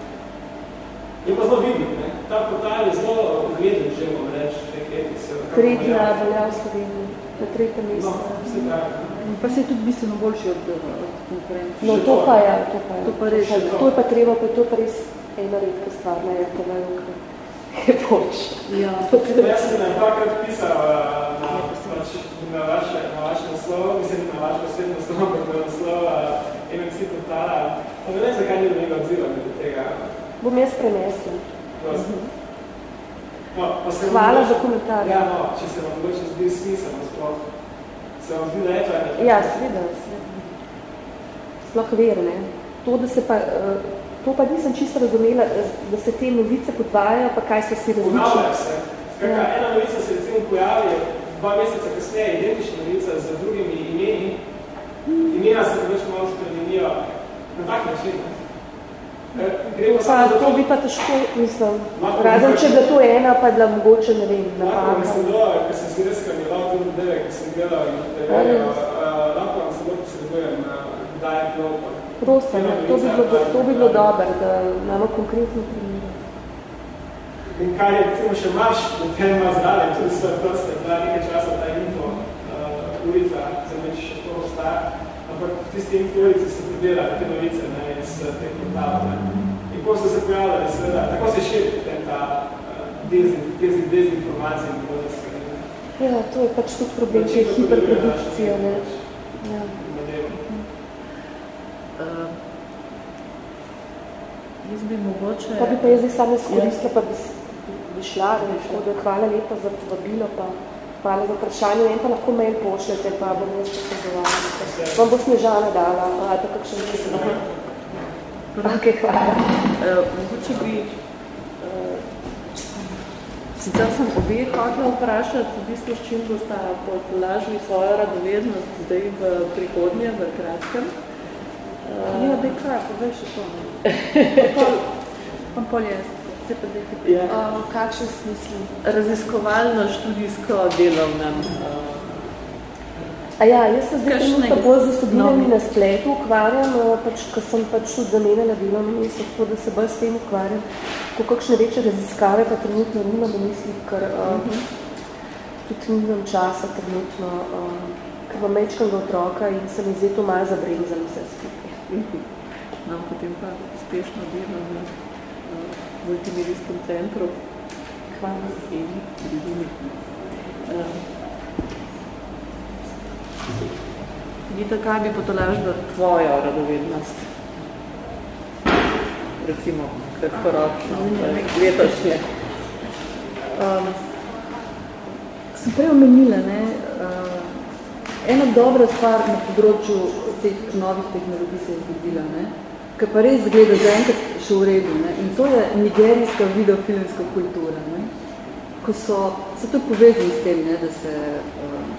[SPEAKER 5] Je pa zelo vidno, ne? ta portal je zelo vreden, že bom reči, te kjeti se.
[SPEAKER 3] Tretji na Valjavsko vedno, na tretjem mestu.
[SPEAKER 5] No, se pravi.
[SPEAKER 2] Pa se je tudi bistveno boljši od, od konkurencije.
[SPEAKER 3] No, to pa je, to pa je.
[SPEAKER 2] To pa res.
[SPEAKER 3] To je pa treba, pa to je pa res ena redka stvar, ne, je to veliko je boljše.
[SPEAKER 2] Ja.
[SPEAKER 5] Jaz sem na dvakrat pisal na, pač, na, vaše, na vaše naslov, mislim na vaše posebno naslov, kot je naslov MMC portala. Pa ne vem, zakaj ni njega odziva glede tega.
[SPEAKER 3] Bom jaz prenesla.
[SPEAKER 5] No, pa se
[SPEAKER 3] Hvala za komentar.
[SPEAKER 5] Ja, no, če se vam mogoče zdi smiselno sploh. Se vam zdi je
[SPEAKER 3] Ja, seveda, seveda. Sploh ver, ne. To, da se pa, eh, to pa nisem čisto razumela, da se te novice podvajajo, pa kaj so si različne.
[SPEAKER 5] Ponavljajo se. Skratka,
[SPEAKER 3] Ja.
[SPEAKER 5] ena novica se recimo pojavi dva meseca kasneje, identična novica z drugimi imeni. Imena se več malo spremenijo na tak način. ne. Eh, Gre pa
[SPEAKER 3] to
[SPEAKER 5] to,
[SPEAKER 3] bi pa težko, mislim,
[SPEAKER 5] Lahko
[SPEAKER 3] razen če bila to ena, pa je bila mogoče, ne vem,
[SPEAKER 5] Lahko vam
[SPEAKER 3] napaka.
[SPEAKER 5] sem dal, ker sem si res kandidat tudi deve, ker sem gledal in eh, lahko vam samo posredujem, eh, kdaj je bilo pa.
[SPEAKER 3] Prosim, ne, to bi bilo, to bi bilo dobro, da imamo konkretno primer.
[SPEAKER 5] In kar je recimo še marš, da te ima zdalje, tudi svoje prste, da nekaj časa ta info uh, ulica, za me še to ostaja, ampak v tisti info ulici so predelali te novice ne, iz eh, teh portalov. Ne. In ko so se pojavljali, seveda, tako se širi potem ta dezin, dezin, dezinformacija in tako se ne.
[SPEAKER 3] Ja, to je pač tudi problem te hiperprodukcije, ne. Ja.
[SPEAKER 1] Uh, jaz bi mogoče...
[SPEAKER 3] Pa bi pa jaz zdaj samo izkoristila, pa bi, bi šla, tako da hvala lepa za povabilo, pa hvala za vprašanje, en pa lahko mail pošljete, pa bom jaz posredovala. Vam bo Snežana dala, ali pa kakšen mislim. Ok, hvala.
[SPEAKER 1] Uh, mogoče bi... Uh, sicer sem obe hotela vprašati, v bistvu s čim bosta potolažili svojo radovednost zdaj v prihodnje, v kratkem.
[SPEAKER 2] Ja, daj kaj, povej še to. ne. Pa pol, pol jaz. Zdaj pa ti.
[SPEAKER 1] Ja.
[SPEAKER 3] Uh, v kakšen smislu?
[SPEAKER 1] Raziskovalno študijsko delovnem. Uh,
[SPEAKER 3] A ja, jaz se zdaj trenutno bolj z osebinami
[SPEAKER 2] No.
[SPEAKER 3] na spletu ukvarjam, eh, pač, ko sem pač tudi zamenjala delovno mesto, tako da se bolj s tem ukvarjam. Ko kakšne večje raziskave pa trenutno nimam v mislih, ker uh, tudi nimam časa trenutno, uh, ker imam mečkega otroka in se mi zdaj to malo zabremzalo vse skupaj.
[SPEAKER 1] no, potem pa uspešno delo uh, multimedijskem centru
[SPEAKER 3] Hvala.
[SPEAKER 1] in drugimi. Uh, Vita, kaj bi potolažila tvojo radovednost? Recimo, kratkoročno, letošnje.
[SPEAKER 2] Um, sem prej omenila, ne, uh, ena dobra stvar na področju teh novih tehnologij se je zgodila, ne, kar pa res zgleda zaenkrat še v redu, ne, in to je nigerijska videofilmska kultura, ne, ko so, se to povezano s tem, ne, da se, um,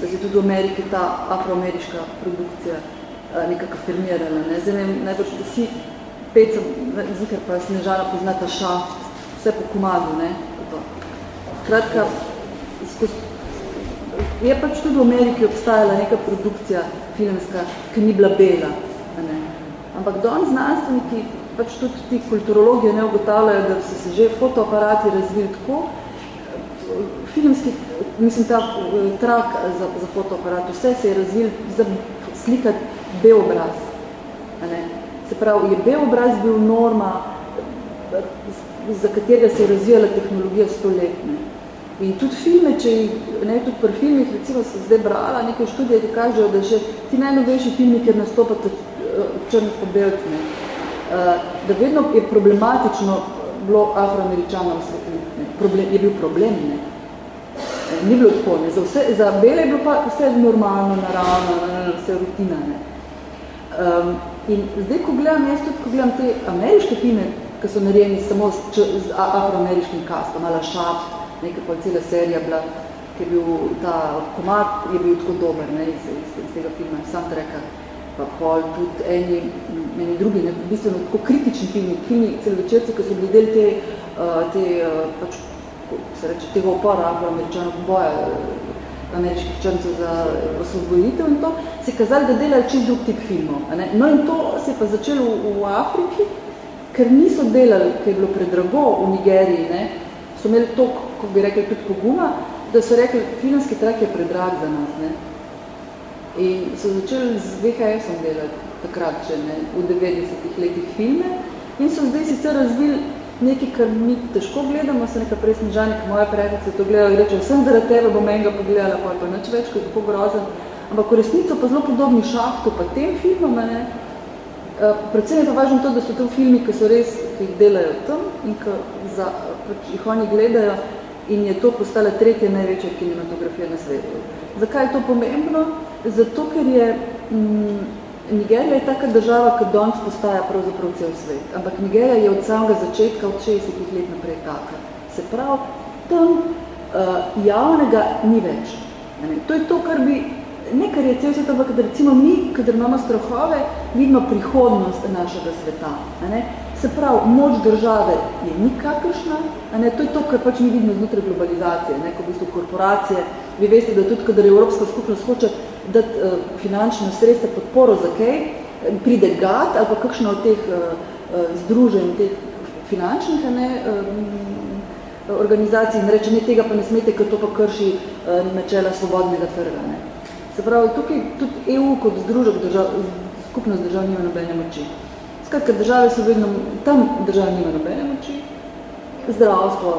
[SPEAKER 2] da se tudi v Ameriki ta afroameriška produkcija uh, nekako firmirala, ne, zdaj vem, najbolj vsi pecem, zikar pa Snežana poznata šaft, vse po komadu, ne, to. Skratka, skozi je pač tudi v Ameriki obstajala neka produkcija filmska, ki ni bila bela. Ampak danes znanstveniki, pač tudi ti kulturologi ne ugotavljajo, da so se že fotoaparati razvili tako, filmski, mislim, ta trak za, za fotoaparat, vse se je razvil za slikati bel obraz. A ne? Se pravi, je bel obraz bil norma, za katerega se je razvijala tehnologija stoletne. In tudi filme, če jih, ne, tudi pri filmih, recimo sem zdaj brala nekaj študije, ki kažejo, da že ti najnovejši filmi, kjer nastopate črni po belci, ne, eh, da vedno je problematično bilo afroameričana osvetliti. Ne. Problem, je bil problem, ne. Eh, Ni bilo tako, ne. Za, vse, za bele je bilo pa vse normalno, naravno, vse rutina. Ne. Um, in zdaj, ko gledam, jaz tudi, ko gledam te ameriške filme, ki so narejeni samo s, č, z afroameriškim kastom, ala Shaft, nekaj pa cela serija bila, ki je bil ta komad, je bil tako dober ne, iz, iz, iz tega filma, soundtracka, pa pol tudi eni, meni drugi, ne, bistveno tako kritični filmi, filmi celovečerci, ki so bili del te, uh, te uh, pač, se reče, tega upora američanov boja ameriških črncev za osvoboditev in to, se je kazali, da delajo čist drug tip filmov. A ne? No in to se je pa začelo v, v Afriki, ker niso delali, ker je bilo predrago v Nigeriji, ne? so imeli to, ko bi rekli, tudi poguma, da so rekli, filmski trak je predrag za nas. Ne? In so začeli z VHS-om delati takrat, če ne, v 90-ih letih filme in so zdaj sicer razvili nekaj, kar mi težko gledamo, se neka prej snežanik, moja prijateljica to gledala in reče, sem zaradi tebe bom enega pogledala, pa je pa nič več, kot je tako grozen. Ampak v resnico pa zelo podobni šaftu, pa tem filmom, ne, uh, predvsem je pa važno to, da so to filmi, ki so res, ki jih delajo tam in ki za, pač jih oni gledajo in je to postala tretja največja kinematografija na svetu. Zakaj je to pomembno? Zato, ker je mm, Nigerija je taka država, ki danes postaja pravzaprav cel svet. Ampak Nigerija je od samega začetka, od 60 let naprej taka. Se pravi, tam uh, javnega ni več. Ne, to je to, kar bi, ne kar je cel svet, ampak recimo mi, kadar imamo strahove, vidimo prihodnost našega sveta. Ne. Se pravi, moč države je nikakršna, ne, to je to, kar pač mi vidimo znotraj globalizacije, ne, ko v bistvu korporacije, vi veste, da tudi, kadar Evropska skupnost hoče dati uh, finančno sredstvo podporo za kaj, pride GAT ali pa kakšno od teh uh, združenj, teh finančnih ne, um, organizacij in reče, ne tega pa ne smete, ker to pa krši uh, načela svobodnega trga. Ne. Se pravi, tukaj tudi EU kot združek držav, skupnost držav nima nobene moči. Skratka, države so vedno, tam država nima nobene moči, zdravstvo,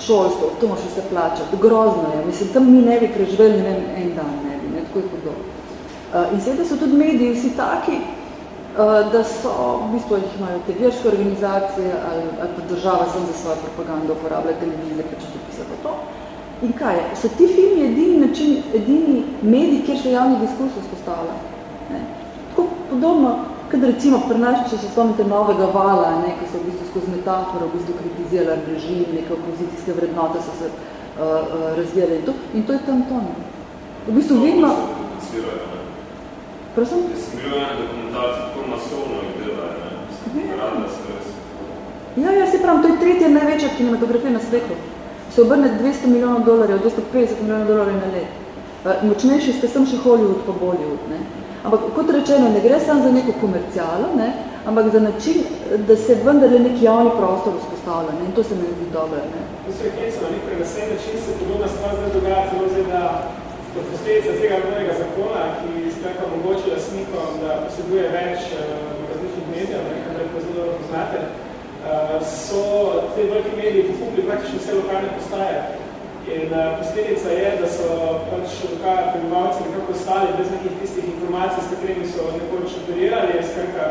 [SPEAKER 2] šolstvo, to moraš vse plačati, grozno je, mislim, tam mi ne bi preživeli, ne vem, en dan tako je hudo. In seveda so tudi mediji vsi taki, uh, da so, v bistvu jih imajo te verske organizacije ali, ali pa država sem za svojo propagando uporablja televizije, pa časopise pa to. In kaj je? So ti filmi edini način, edini medij, kjer se javni diskurs vzpostavlja. Tako podobno, kad recimo pri nas, če se spomnite novega vala, ne, ki so v bistvu skozi metaforo v bistvu kritizirali režim, neke opozicijske vrednote so se uh, uh, razvijali in to, in to je tam to. Ne. V bistvu vidno... Prosim?
[SPEAKER 4] Jaz sem bil en dokumentarc, tako masovno jih delajo, ne. Mislim, rada se res.
[SPEAKER 2] Ja, ja, se pravim, to je tretja največja kinematografija na svetu. Se obrne 200 milijonov dolarjev, 250 milijonov dolarjev na let. Močnejši ste sem še Hollywood pa Bollywood, ne. Ampak kot rečeno, ne gre samo za neko komercijalo, ne, ampak za način, da se vendarle nek javni prostor vzpostavlja. Ne, in to se mi zdi dobro. Ne.
[SPEAKER 5] Mislim, je kjeco, nek prenasen način se podobna stvar zdaj dogaja celo zdaj, da kot posledica tega novega zakona, ki skraka omogoči lasnikom, da posebuje več uh, različnih medijev, nekaj da zelo dobro poznate, uh, so te veliki mediji pokupili praktično vse lokalne postaje. In uh, posledica je, da so pač lokalni prebivalci nekako ostali brez nekih tistih informacij, s katerimi so nekoč operirali, skratka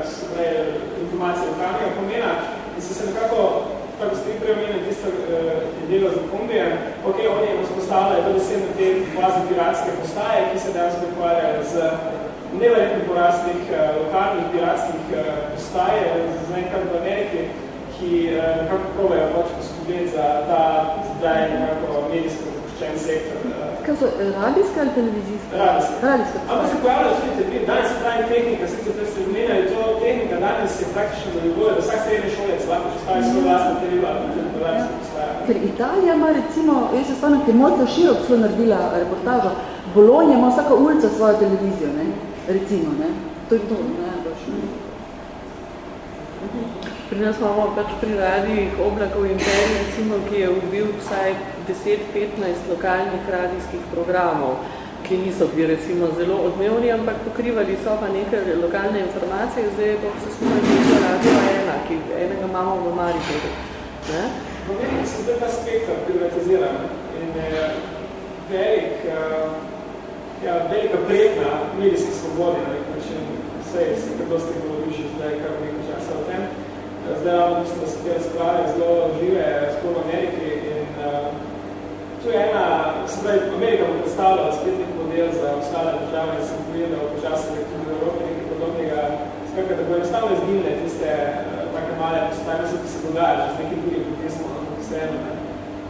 [SPEAKER 5] informacije lokalnega pomena in so se nekako, tako ste prej omenili, tisto uh, delo za kombijem, ok, oni je vzpostavljali dobesedno te kvazi piratske postaje, ki se danes ukvarjajo z neverjetnim porast teh uh, lokalnih piratskih uh, postaje, z nekaj v Ameriki, ki uh, nekako probajo pač poskrbeti za ta zdaj nekako medijsko zapuščen sektor.
[SPEAKER 2] Kaj so, radijska ali televizijska?
[SPEAKER 5] Radijska.
[SPEAKER 2] Radijska.
[SPEAKER 5] Ampak se pojavljajo tudi te danes se pravi tehnika, sicer to se omenja, je to tehnika danes se praktično zaljubuje, da vsak srednji šolec lahko postavi svoj vlastno da radijska postaja.
[SPEAKER 2] Ker Italija ima recimo, jaz se spomnim, ker Mojca Širok so naredila reportažo, Bolonja ima vsaka ulica svojo televizijo, ne? recimo, ne? To je to, ne? Boš, ne?
[SPEAKER 1] Pri nas imamo pač pri radijih oblakov imperij, recimo, ki je ubil vsaj 10-15 lokalnih radijskih programov, ki niso bili recimo zelo odmevni, ampak pokrivali so pa neke lokalne informacije, zdaj pa se smo nekaj radio ena, ki enega imamo v Mariboru. Ne?
[SPEAKER 5] V Ameriki se zdaj ta spektr privatiziran in je velik, uh, ja, velika prijetna medijski svobodi na nek način. Vse se kar dosti govori že zdaj, kar nekaj. Zdaj ravno mislim, da so te razprave zelo žive spolu v Ameriki in uh, tu je ena, se pravi, Amerika bo predstavljala spet nek model za ostale države, da se bojim, da bo počasno tudi v Evropi nekaj podobnega, skratka, da bo enostavno izginile tiste uh, take male postavljene, ki se dogajajo z nekim drugim protestom, ampak vseeno.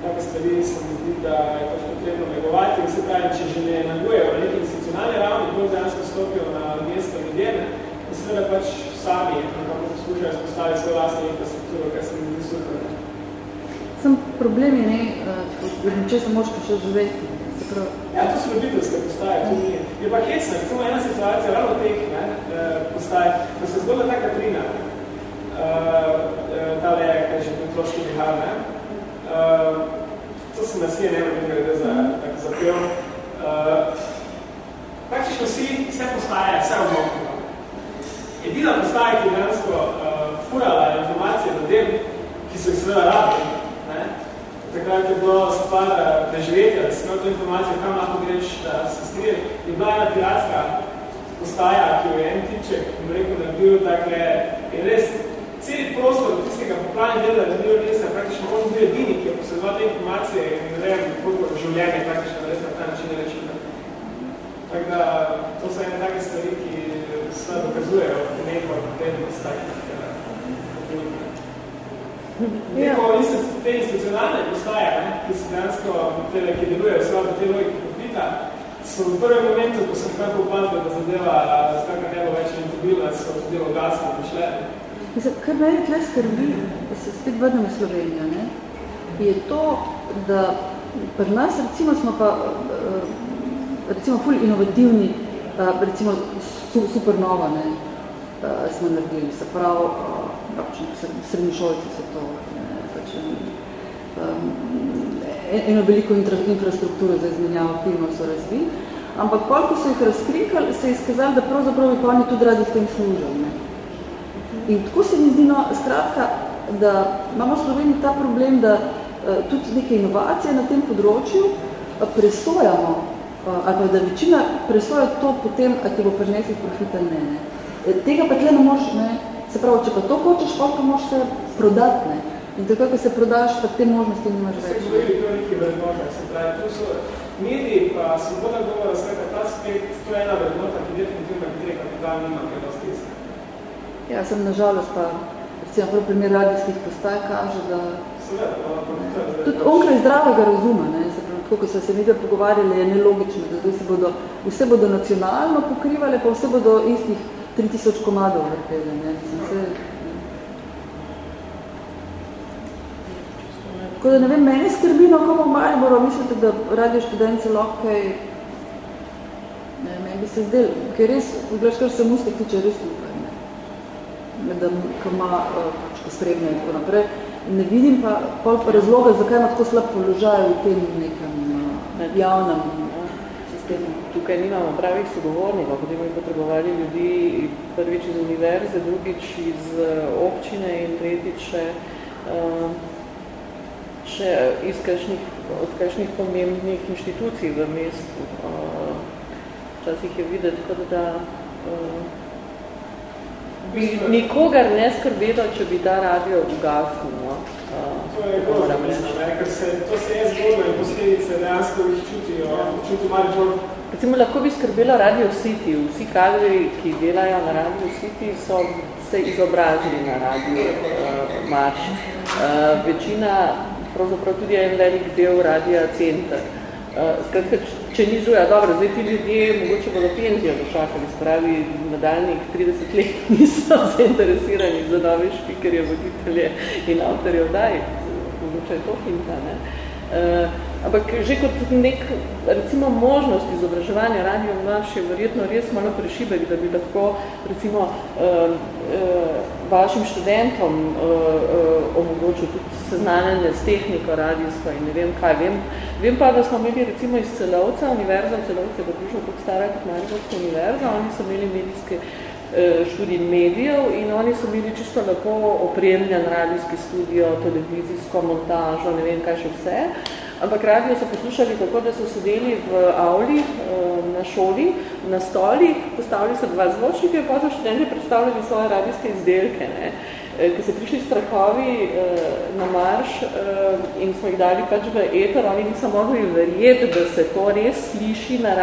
[SPEAKER 5] Take stvari se mi zdi, da je pač potrebno negovati se pravi, če že ne nagujejo na neki institucionalni ravni, bolj dejansko stopijo na mesto ljudje, ne, in seveda pač sami nekako poskušajo spostaviti svojo vlastno infrastrukturo, kar se mi zdi super. Ne.
[SPEAKER 2] Sem problem je, ne, uh, če se moš še živeti.
[SPEAKER 5] Ja, to so ljubiteljske postaje, to ni. Je pa hecna, recimo ena situacija, ravno teh ne, eh, postaje, ko se zgodila ta Katrina, uh, tale, kaj že Petroški vihar, ne, uh, to se nas je, ne vem, glede za, tako zapel, uh, praktično vsi, vse postaje, vse obmokljivo. Edina postaja, ki je dejansko uh, furala informacije ljudem, ki so jih seveda rabili, ne, takrat je bilo stvar preživetja, da si imel to informacijo, kam lahko greš, da se skrije, je bila ena piratska postaja, ki jo je en tiček, bom rekel, da bil takle, in res celi prostor tistega poplavne dela, da bil res praktično on bil edini, ki je posedoval te informacije in ne vem, koliko življenje praktično res na ta način reči. Tako da, to so ene take stvari, ki sve dokazujejo neko vrednost takih Neko ja. te institucionalne postaje, ne, ki se dejansko, tele, ki delujejo v te logike profita, so v prvem momentu, ko sem kako opazil, da zadeva, skakaj ne bo več intervjula, so tudi ogasno prišle.
[SPEAKER 2] Mislim, kar meni tle skrbi, da se spet vrnem v Slovenijo, ne, je to, da pri nas recimo smo pa eh, recimo ful inovativni, eh, recimo supernova, ne, eh, smo naredili, se pravi, pač srednješolci so to, ne, pač um, eno veliko infrastrukturo za izmenjavo filmov so razvili, ampak koliko so jih razkrikali, se je izkazali, da pravzaprav bi oni tudi radi s tem služili. Ne. In tako se mi zdi, no, skratka, da imamo v Sloveniji ta problem, da uh, tudi neke inovacije na tem področju uh, presojamo, uh, ali pa da večina presoja to potem, ali ti bo prinesel profit ali ne. ne. Tega pa tle ne moreš, ne, Se pravi, če pa to hočeš, pa moraš se prodati, ne? In tako, ko se prodaš, pa te možnosti nimaš več.
[SPEAKER 5] Se pravi, to je neki vrednota, se pravi, tu so mediji, pa svoboda govora, skratka, ta spet, to je ena vrednota, ki definitivno katere kapital nima, kaj dosti iska.
[SPEAKER 2] Ja, sem nažalost pa, recimo, prvi primer radijskih postaj kaže, da...
[SPEAKER 5] Seveda, pa, pa, pa,
[SPEAKER 2] Tudi onkraj zdravega razuma, ne? Se pravi, tako, ko so se medije pogovarjali, je nelogično, da se bodo, vse bodo nacionalno pokrivali, pa vse bodo istih 3000 komadov vrteli, ne, mislim se... Tako da ne vem, meni skrbi, no, komu mali mora, mislite, da radio študence lahko kaj... Ne, meni bi se zdel, ker res, gledaš, kar se muste tiče, res lupaj, ne. Da, ko ima, eh, pač, spremlja in tako naprej. Ne vidim pa, pa razloga, zakaj ima tako slab položaj v tem nekem uh, javnem
[SPEAKER 1] sistemu. Tukaj nimamo pravih sogovornikov, potem bi potrebovali ljudi prvič iz univerze, drugič iz eh, občine in tretjič še, uh, še iz kakšnih, od kakšnih pomembnih inštitucij v mestu. Včasih je videti, kot da uh, bi nikogar ne skrbelo, če bi ta radio ugasnil.
[SPEAKER 5] To je mislim, ker se, to se je zgodno in posledice dejansko jih čutijo, čuti malo bolj.
[SPEAKER 1] Recimo, lahko bi skrbelo Radio City. Vsi kadri, ki delajo na Radio City, so se izobrazili na Radio uh, Marš. Uh, večina, pravzaprav tudi en velik del Radio Center. Uh, skratka, če ni žuja, dobro, zdaj ti ljudje mogoče bodo penzijo dočakali, spravi nadaljnih 30 let niso zainteresirani za nove špikerje, voditelje in avtorje oddaj. Mogoče je to hinta, ne? Uh, ampak že kot nek, recimo, možnost izobraževanja radio mlaš je verjetno res malo prešibek, da bi lahko, recimo, uh, uh, vašim študentom uh, uh, omogočil tudi seznanjanje s tehniko radijstva in ne vem kaj. Vem, vem pa, da smo imeli recimo iz Celovca, univerza v Celovce je približno tako stara kot Mariborska univerza, oni so imeli medijske uh, študij medijev in oni so bili čisto lepo opremljen radijski studio, televizijsko montažo, ne vem kaj še vse. Ampak radio so poslušali tako, da so sedeli v avli na šoli, na stolih, postavili so dva zvočnike, pa so študenti predstavljali svoje radijske izdelke. Ne. Ko so prišli strahovi na marš in smo jih dali pač v eter, oni niso mogli verjeti, da se to res sliši na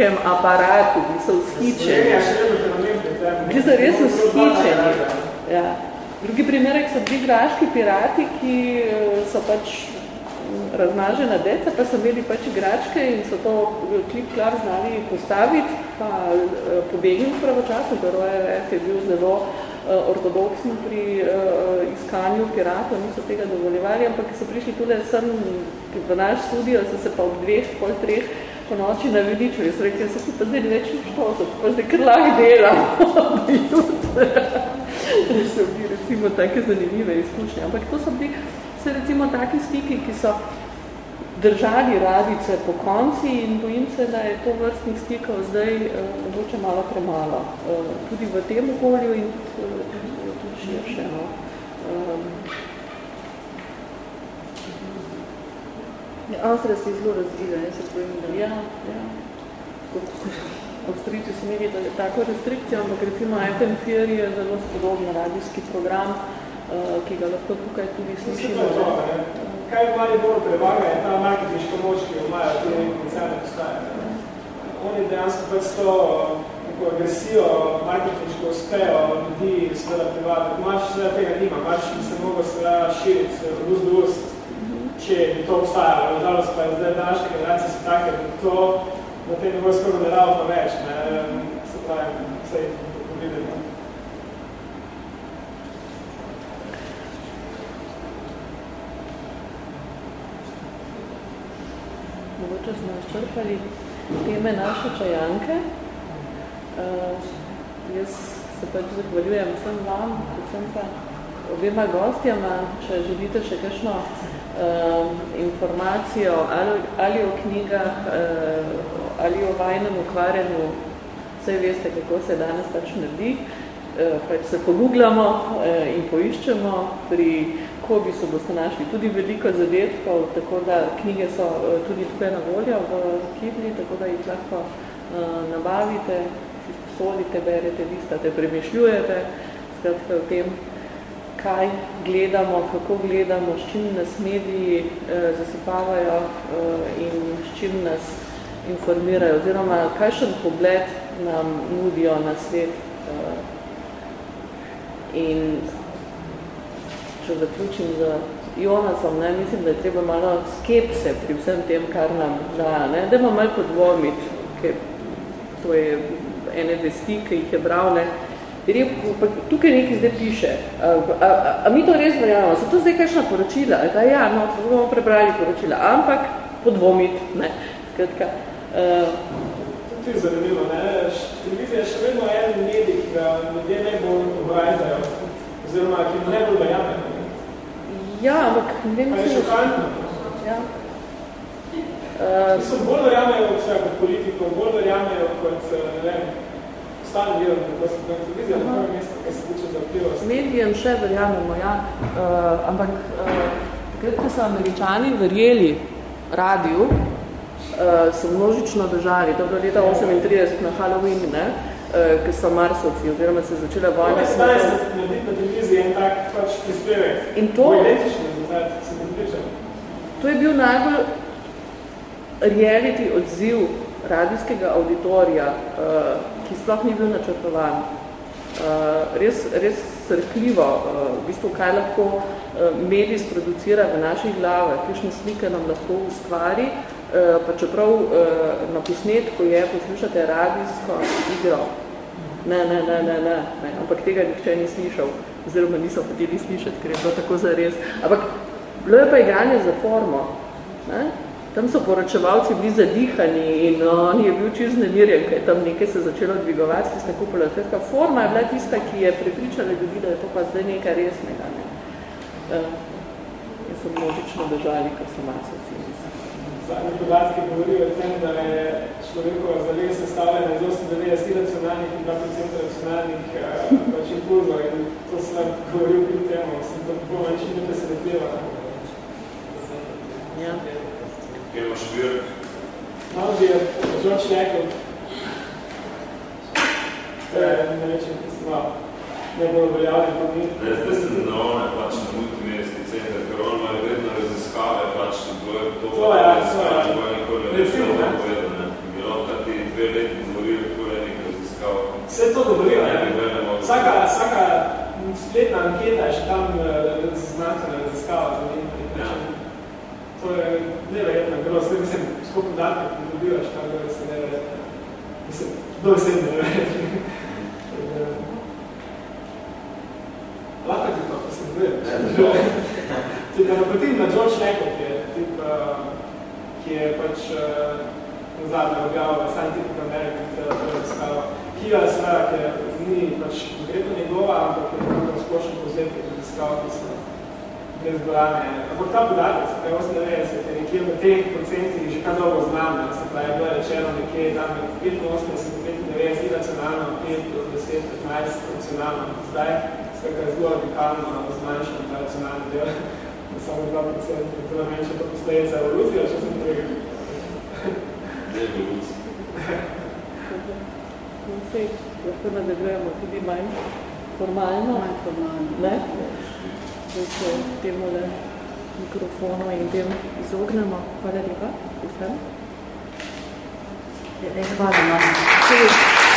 [SPEAKER 1] radijskem aparatu, ki so vzhičeni. Ki so res vzhičeni. Ja. Drugi primerek so bili graški pirati, ki so pač razmažena deca, pa so imeli pač igračke in so to klip klar znali postaviti, pa uh, pobegniti pravočasno, RF je bil zelo ortodoksni pri iskanju piratov, niso tega dovoljevali, ampak so prišli tudi sem v naš studio, so se pa ob dveh, pol treh po noči naveličili, so rekli, se ti pa zdaj več ništo, so pa zdaj kar lahko delam. so bili recimo take zanimive izkušnje. Ampak to so bili se recimo taki stiki, ki so držali radice po konci in bojim se, da je to vrstnih stikov zdaj uh, mogoče malo premalo. Uh, tudi v tem okolju in tudi, uh, tudi širše. No. Um, ja, Avstrija se je zelo razvila, ne se bojim, da ja, ja. Avstrijci so imeli tako restrikcijo, ampak recimo FM4 je zelo spodobno radijski program, uh, ki ga lahko tukaj tudi slišimo.
[SPEAKER 5] Ne? Kaj v mali bolj prevaga je ta marketinška moč, ki jo imajo te koncerne postaje. Oni dejansko pač s to neko agresijo marketinško uspejo ljudi seveda privati. Mač seveda tega nima, mač bi se mogel seveda širiti od ust do ust, če bi to obstajalo. Žalost pa je zdaj današnje generacije so take, da to na tem bo skoro ne dalo pa več, ne, se pravi, vse je videti.
[SPEAKER 1] Mogoče smo izčrpali teme naše čajanke. Uh, jaz se pač zahvaljujem vsem vam, predvsem pa obema gostjama, če želite še kakšno uh, informacijo ali, ali o knjigah, uh, ali o vajnem ukvarjanju, vse veste, kako se danes pač naredi, uh, pač se pogooglamo uh, in poiščemo pri Kobi so boste našli tudi veliko zadetkov, tako da knjige so uh, tudi tukaj na voljo v Kibli, tako da jih lahko uh, nabavite, solite, berete, listate, premišljujete, skratka o tem, kaj gledamo, kako gledamo, s čim nas mediji eh, zasipavajo eh, in s čim nas informirajo, oziroma kakšen pogled nam nudijo na svet. Eh, in če zaključim z Jonasom, ne, mislim, da je treba malo skepse pri vsem tem, kar nam da, ne, da ima malo podvomiti, ker to je ene vesti, ki jih je bral, ne, tukaj nekaj zdaj piše. A, a, a, a mi to res verjamemo? So to zdaj kakšna poročila? Da, ja, no, to bomo prebrali poročila, ampak podvomiti, ne. Skratka, uh,
[SPEAKER 5] to je zanimivo, ne? Televizija je še vedno en medij, ki ga ljudje najbolj obrajzajo, oziroma ki ga najbolj verjamejo.
[SPEAKER 1] Ja, ampak ne vem,
[SPEAKER 5] kaj je šokantno.
[SPEAKER 1] Ja.
[SPEAKER 5] Uh, Mislim, bolj verjamejo kot politiko, bolj verjamejo kot, ne vem, gledam, kako se tam televizija, na prvem mestu, kaj se tiče za vplivost.
[SPEAKER 1] Medijem še verjamemo, ja, uh, ampak uh, takrat, ko so američani verjeli radiju, uh, so množično držali, to je bilo leta 38 na Halloween, ne, uh, ki so marsovci, oziroma se je začela vojna.
[SPEAKER 5] Kaj se danes narediti na televiziji en tak pač prispevek?
[SPEAKER 1] In to,
[SPEAKER 5] identični rezultat, se ne pričam.
[SPEAKER 1] To je bil najbolj reality odziv radijskega auditorija, uh, ki sploh ni bil načrtovan. Uh, res, res srhljivo, uh, v bistvu, kaj lahko medij sproducira v naših glavah, kakšne slike nam lahko ustvari, pa čeprav na posnetku je, poslušate radijsko igro. Ne, ne, ne, ne, ne, ne, ampak tega nihče ni slišal, oziroma niso hoteli slišati, ker je bilo tako zares. Ampak bilo je pa igranje za formo. Ne? Tam so poročevalci bili zadihani in on je bil čisto nemirjen, kaj tam nekaj se začelo dvigovati, tista kupola. Skratka, forma je bila tista, ki je prepričala ljudi, da je to pa zdaj nekaj resnega. Ne. Uh, in so množično držali, kar so masovci.
[SPEAKER 5] Zadnji podatki govorijo o tem, da je človekova zavez sestavljena iz 98 racionalnih in 2% racionalnih uh, pač impulzov in to sem govoril pri temu, sem to popolno čini, da se ne pljeva.
[SPEAKER 1] Ja.
[SPEAKER 4] Kje imaš vir?
[SPEAKER 5] Malo bi je George Nekov. Ne večem, ki sem malo najbolj veljavni pa mi.
[SPEAKER 4] Ne, zdaj sem na one pač na multimedijski center, ker on ima vedno raziskave, pač to je to,
[SPEAKER 5] to je, ja, to je,
[SPEAKER 4] to je nikoli ne veš, ne povedal, ne. Bi lahko ti dve leti govorili, kako je nekaj raziskav.
[SPEAKER 5] Vse to govorijo,
[SPEAKER 4] ne?
[SPEAKER 5] ne vsaka, vsaka spletna anketa je še tam znanstvena raziskava za njim.
[SPEAKER 4] Ja.
[SPEAKER 5] To je neverjetno, bilo se, mislim, skupaj podatke, ki dobivaš, kar da se neverjetno. Mislim, do vsem neverjetno. Lahko ti to, ko se dvije. Ti da napotim na George Neko, ki je tip, uh, ki je pač uh, nazadnje objavil Scientific American Literature skalo. Kija seveda, ki je ni pač konkretno njegova, ampak je nekako splošno povzetek raziskav, ki so brez zborane. Ampak ta podatek, se pravi 98, je nekje v teh procentih že kar dolgo znam, ne? se pravi, je bilo rečeno nekje tam 85 do 95 iracionalno, 5 do 10, 15 racionalno. Zdaj, skakaj zelo radikalno zmanjšano ta racionalni del, da samo 2%, to je menjše to postoje za evolucijo, če sem tega.
[SPEAKER 4] Evolucija.
[SPEAKER 1] Vse, lahko nadaljujemo tudi manj formalno.
[SPEAKER 2] Manj formalno.
[SPEAKER 1] Ne? Da se temu le mikrofonu in tem izognemo. Hvala lepa. Vsem.
[SPEAKER 2] Ja, hvala. No.